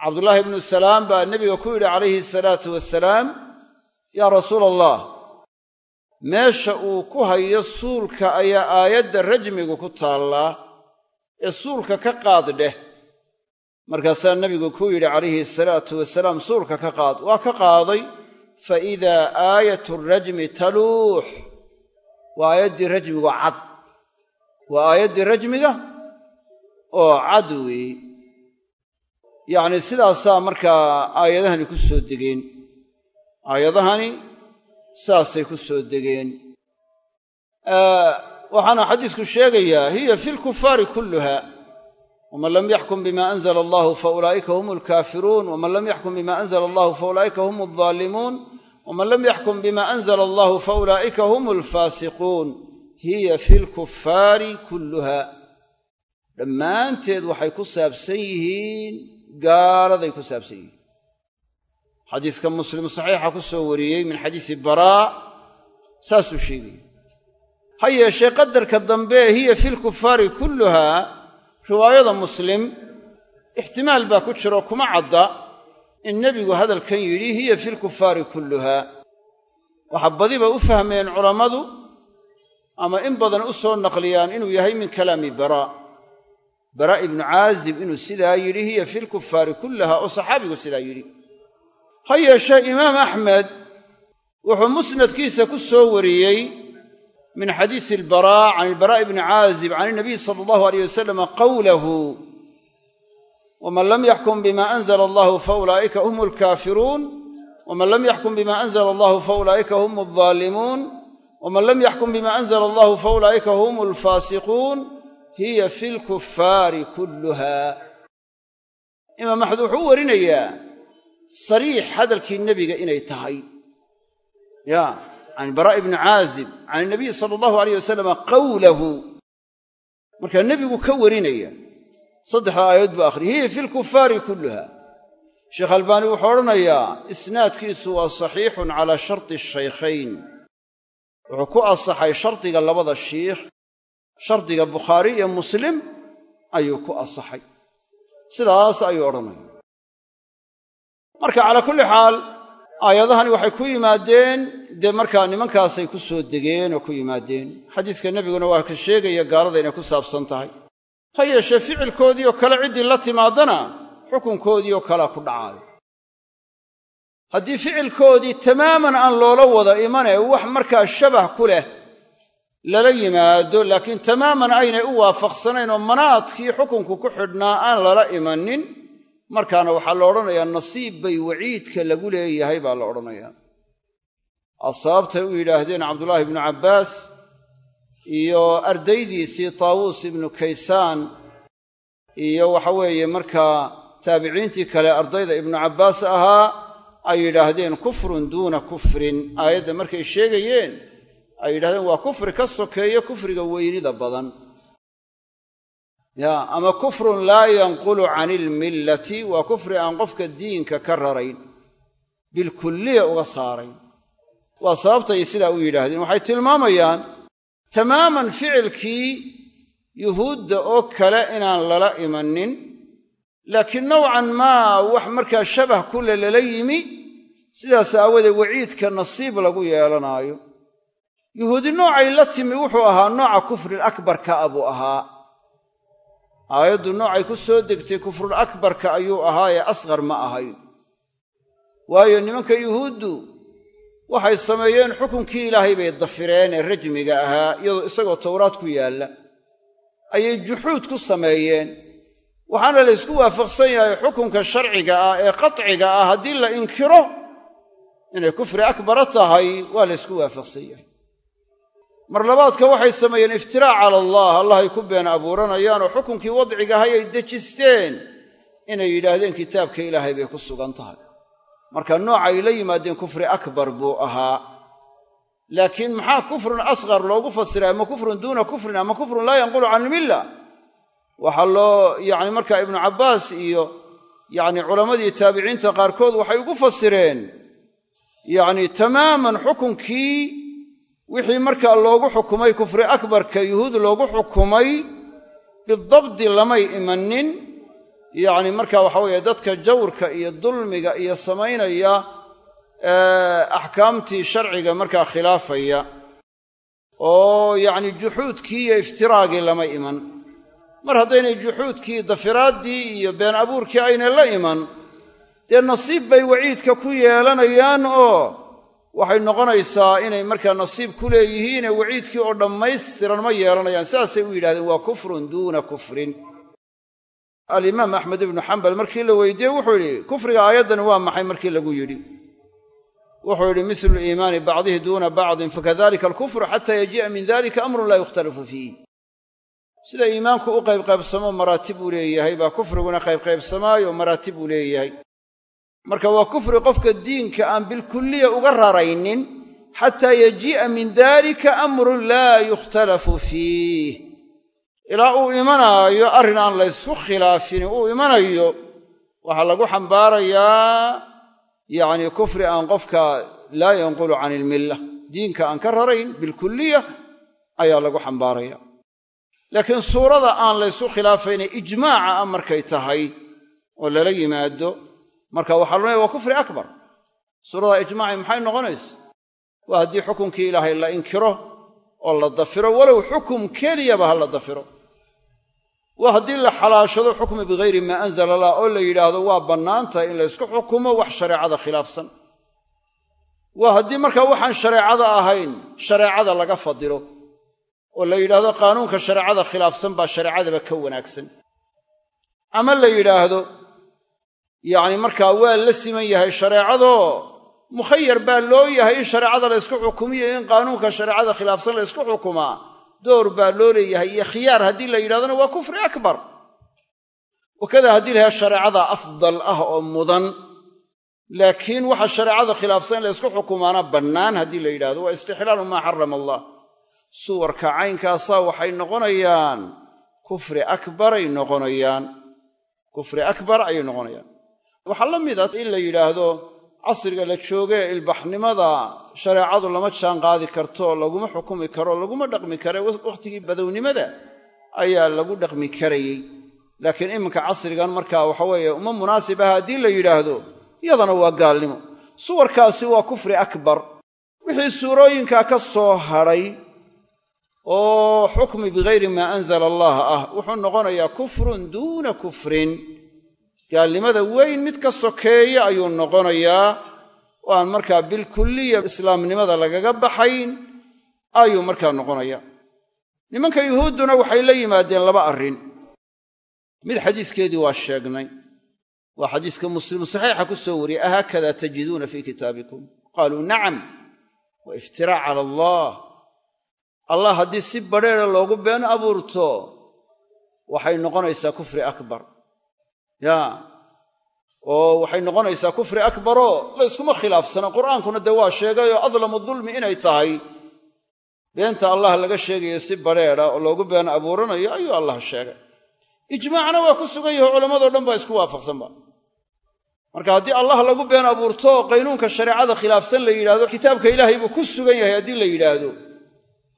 S1: cabdullaahi ibnu salaam baa nebiga ku yidhi calayhi salaatu wasalaam yaa rasuula allah meesha uu ku hayo suulka ayaa aayadda rajmigu ku taallaa ee suulka ka qaad dheh. Markaasaa nebigu ku yidhi calayhi salaatu wasalaam suulka ka qaad waa ka qaaday fa idaa aayatu rajmi taluux. Waa aayaddii rajmigu cad. Waa aayaddii rajmiga oo cad weeye yacni sidaasaa markaa aayadahani ku soo degeen. Aayadahani saasay ku soo degeen. Waxaana xadiisku sheegayaa hiya fi lkufaari kulluha. Waman lam yaxkum bima anzla allahu faulaa'ika hum alkaafiruun waman lam yaxkum bima anzla allahu faulaa'ika hum aldaalimuun waman lam yaxkum bima anzla allahu faulaa'ika hum alfaasiquun hiya fi lkufaari kulluha. Dhammaanteed waxay ku saabsan yihiin gaaladay ku saabsan yihiin. Xadiiska muslim saxiixa ku soo wariyey min xadiisi baraa saasuu sheegaya ha yeeshee qadarka dambe hiya fi lkufaari kulluha riwaayada muslim ixtimaal baa ku jiro kuma cadda in nebigu hadalkan yidhi hiya fi lkufaari kulluha. Waxaa badiba u fahmeen culammadu ama in badan u soo naqliyaan inuu yahay min kalaami baraa baraa ibnu caazib inuu sidaa yidhi hiya fi lkufaari kullaha oo saxaabigu sidaa yidhi. Ha yeeshee imaam axmed wuxuu musnadkiisa ku soo wariyey min xadiisi albaraa can ilbaraa'i bni caazib can inabiy sala allahu aleyh wasalam qawlahu waman lam yaxkum bima anzla allahu faulaa'ika hum alkaafiruun waman lam yaxkum bima anzla allahu faulaa'ika hum aldaalimuun waman lam yaxkum bima anzla allahu faulaa'ika hum alfaasiquun hiya fi lkufaari kulluha. Imaam axmed wuxuu u warinayaa sariix hadalkii nebiga inay tahay. Ya can baraa'i bni caazib can inabiy sala allahu aleyh wasalam qawlahu markaa nebigu ka warinaya saddexda aayadood buu akhriyay hiya fi lkufaari kulluha. Sheekh albaani wuxuu odhanayaa isnaadkiisu waa saxiixun calaa sharti shaykhayn. Wuxuu ku asaxay shardiga labada shiikh shardiga bukhaari iyo muslim ayuu ku asaxay sidaas ayuu odhanaya marka calaa kulli xaal aayadahani waxay ku yimaadeen dee markaa nimankaasay ku soo degeen oo ku yimaadeen. Xadiiska nebiguna waa ka sheegaya gaalada inay ku saabsan tahay. Ha yeeshee ficilkoodii oo kale ciddii la timaadana xukunkoodii oo kalea ku dhacaayo. Haddii ficilkoodii tamaaman aan loola wada imane wax markaa shabah ku leh lala yimaado laakiin tamaaman aynay u waafaqsanayn oo manaadkii xukunku ku xidhnaa aan lala imanin markaana waxaa la odhanayaa nasiib bay waciidka lagu leeyahay baa la odhanayaa. Asababtay u yidhaahdeen cabdullaahi ibnu cabbaas iyo ardaydiisii taawuus ibnu kaysaan iyo waxa weeye markaa taabiciintii kale ardayda ibnu cabbaas ahaa ay yidhaahdeen kufrun duuna kufrin. Aayadda markay sheegayeen ay yidhahdeen waa kufri ka sokeeyo kufriga weynida badan. Ya ama kufrun laa yanqulu cani ilmillati waa kufri aan qofka diinka ka rarayn bilkulliya uga saarayn. Waa sababtay sidaa u yidhaahdeen. Waxay tilmaamayaan tamaaman ficilkii yuhuudda oo kale inaan lala imanin laakiin nowcan maa wax markaa shabah kule lala yimi sidaas aawadeed waciidka nasiib lagu yeelanaayo yuhuudi noocay la timi wuxuu ahaa nooca kufril akbarka a buu ahaa. Aayaddu noocay ku soo degtay kufrul akbarka ayuu ahaa ee asqar ma ahayn waayo nimanka yuhuuddu waxay sameeyeen xukunkii ilaahay bay dafireen ee rajmiga ahaa iyadoo isagoo towraad ku yaalla. Ayay juxuud ku sameeyeen. Waxaana la ysku waafaqsan yahay xukunka sharciga ah ee qatciga ah haddii la inkiro inay kufri akbara tahay waa la ysku waafaqsan yahay mar labaadka waxay sameeyeen iftiraac cala allah. Allahay ku been abuuranayaan oo xukunkii wadciga ahay ay dejisteen. Inay yidhaahdeen kitaabka ilaahay bay ku sugan tahay. Marka noocay la yimaadeen kufri akbar buu ahaa. Laakiin maxaa kufrun asqar loogu fasiray ama kufrun duuna kufrin ama kufrun laa yanqulu can ilmilla? Waxaa loo yacni markaa ibnu cabbaas iyo yacni culammadii taabiciinta qaarkood waxay ugu fasireen yacni tamaaman xukunkii wixii markaa loogu xukumay kufri akbarka yuhuud loogu xukumay bidabdi lamay imanin yacni marka waxa weeye dadka jawrka iyo dulmiga iyo samaynaya axkaamtii sharciga markaa khilaafaya oo yacni juxuudkii iyo iftiraagii lama iman. Mar haddaynay juxuudkii dafiraaddii iyo been abuurkii aynay la iman dee nasiib bay waciidka ku yeelanayaan oo waxay noqonaysaa inay markaa nasiib ku leeyihiine waciidkii oo dhammaystiran ma yeelanayaan. Saasay u yidhahdeen waa kufrun duuna kufrin. Alimaam axmed ibnu xambal markii la weydiiyey wuxuu yidhi kufriga aayaddani waa maxay? Markii lagu yidhi. Wuxuu yidhi mislu liimaani bacdihi duuna bacdin fakadalika alkufru xata yajii'a min dalika amrun laa yukhtalafu fiih. Sida iimaanku u qaybqaybsamo maraatib uu leeyahay baa kufriguna qaybqaybsamaayo maraatib uu leeyahay marka waa kufri qofka diinka aan bilkulliya uga raraynin xataa yajii'a min dalika amrun laa yukhtalafu fiih. Ilaa uu imanaayo arrin aan laysku khilaafin uu imanayo waxaa lagu xambaarayaa yacni kufri aan qofka laa yanqulu can ilmilla diinka aan ka rarayn bilkulliya ayaa lagu xambaaraya. Laakiin suurada aan laysu khilaafayne ijmaaca a markay tahay oo lala yimaado marka waxaa lo leeya waa kufri akbar. Suurada ijmaaci maxay noqonaysa? Waa haddii xukunkii ilaahay la inkiro oo la dafiro walow xukum keliyaba ha la dafiro. Waa haddii la xalaashado xukmi bigayri maa anzala allah oo la yidhaahdo waa bannaantahay in laysku xukumo wax shareecada khilaafsan. Waa haddii markaa waxaan shareecada ahayn shareecada laga fadilo oo la yidhaahdo qaanuunka shareecada khilaafsan baa shareecadaba ka wanaagsan. Ama la yidhaahdo yacni markaa waa la siman yahay shareecadoo mukhayar baa loo yahay in shareecada laysku xukumiyo in qaanuunka shareecada khilaafsan laysku xukumaa door baa loo leeyahay iyo khiyaar haddii la yidhahdona waa kufri akbar. Wakada haddii layahay shareecada afdal ah oo mudan laakiin waxa shareecada khilaafsan in laysku xukumaana bannaan haddii la yidhahdo waa istixlaalu maa xarama allah. Suwarka caynkaasaa waxay noqonayaan kufri akbaray noqonayaan kufri akbar ayay noqonayaan waxaa la mid a in la yidhaahdo casriga la joogee ilbaxnimada shareecadu lama jaan qaadi karto laguma xukumi karo laguma dhaqmi kare wakhtigii badownimada ayaa lagu dhaqmi karayey laakiin iminka casrigan markaa waxaweeye uma munaasib ah haddii la yidhaahdo iyadana waa gaalnimo. Suwarkaasi waa kufri akbar. Wixii suurooyinkaa ka soo hadhay oo xukmi bigayri maa anzala allah ah wuxuu noqonayaa kufrun duuna kufrin gaalnimada weyn mid ka sokeeya ayuu noqonayaa. Oo aan markaa bilkulliya islaamnimada lagaga baxayn ayuu markaa noqonaya nimanka yuhuudduna waxay la yimaadeen laba arrin. Mid xadiiskeedii waa sheegnay. Waa xadiiska muslimu saxiixa ku soo wariyey ahaakada tajiduuna fii kitaabikum? Qaaluu nacam wa iftiraac cala allah. Allah haddii si badheera loogu been abuurto waxay noqonaysaa kufri akbar ya. Oo waxay noqonaysaa kufri akbaroo la yskuma qur'aankuna dee waa sheegay oo adlamu dulmi inay tahay. Beenta allah laga sheegayo si badheeda oo loogu been abuuranayo ayuu allah sheegay. Ijmaacna waa ku sugan yaho culammadoo dhan baa isku waafaqsanba marka haddii allah lagu been abuurto qaynuunka shareecada khilaafsan la yidhahdo kitaabka ilaahay buu ku sugan yahay haddii la yidhaahdo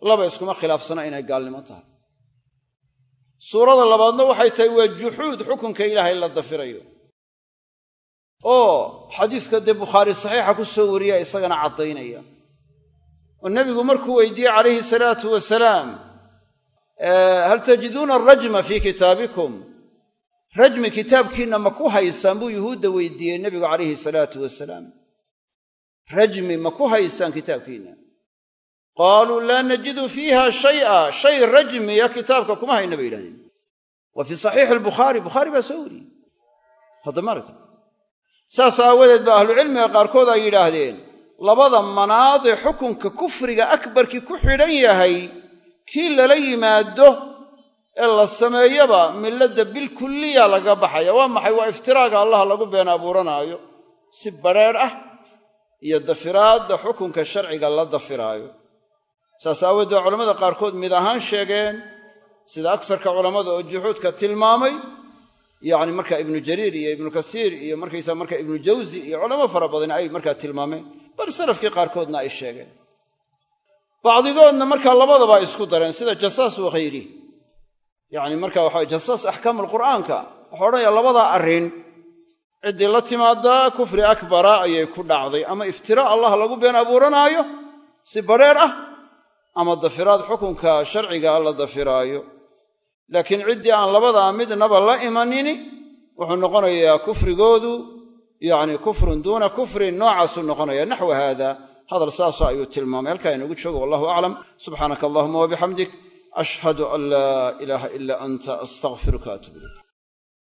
S1: laba iskuma khilaafsana inay gaalnimo tahay suurada labaadna waxay tahay waa juxuud xukunka ilaahay la dafirayo. Oo xadiiska dee bukhaari saxiixa ku soo wariya isagana caddaynaya. Oo nebigu markuu weydiiyey calayhi salaatu wasalaam hal tajiduuna arajma fii kitaabikum? Rajmi kitaabkiinna ma ku haysaan buu yuhuudda weydiiyey nebigu calayhi salaatu wasalaam. Rajmi ma ku haysaan kitaabkiinna qaaluu laa najidu fiiha shay'a shay rajmiya kitaabka kuma hayna bay yidhahdeen. Wa fii saxiixi albukhaari bukhaari baa soo wariyey. Haddamaaragta saas aawadeed ba ahlucilmiga qaarkood ay yidhaahdeen labada manaadee xukunka kufriga akbarkii ku xidhan yahay kii lala yimaado ee la sameeyaba milladda bilkulliya laga baxaya. Waa maxay? Waa iftiraaga allah lagu been abuuranaayo. Si badrheedh ah iyo dafiraadda xukunka sharciga la dafiraayo saas aaweed baa culammada qaarkood mid ahaan sheegeen sida agsarka culammada oo juxuudka tilmaamay yani marka ibnu jariir iyo ibnu kasiir iyo markaysa marka ibnu jawzi iyo culamo fara badan ay markaa tilmaameen bal salafkii qaarkoodna ay sheegeen. Bacdigoodna markaa labadaba isku dareen sida jasaas wakhayri yani marka waxa jasaas axkaam alqur'aanka waxaa odhanaya arrin. Ciddii la timaadaa kufri akbara ayay ku dhacday ama iftira allah lagu been abuuranaayo si badrheer ah ama dafiraad xukunka sharciga la dafiraayo. Laakiin ciddii aan labadaa midnaba la imanini wuxuu noqonayaa kufrigoodu yani kufrun duuna kufrin noocaasuu noqonaya naxwa haada hadal saasoo ayuu tilmaamay. Halkaa inagu joogo wallahu aclam. Subxaanaka allahuma wabixamdik ashhadu an laa ilaaha ila anta astaqfiruka atub ilayk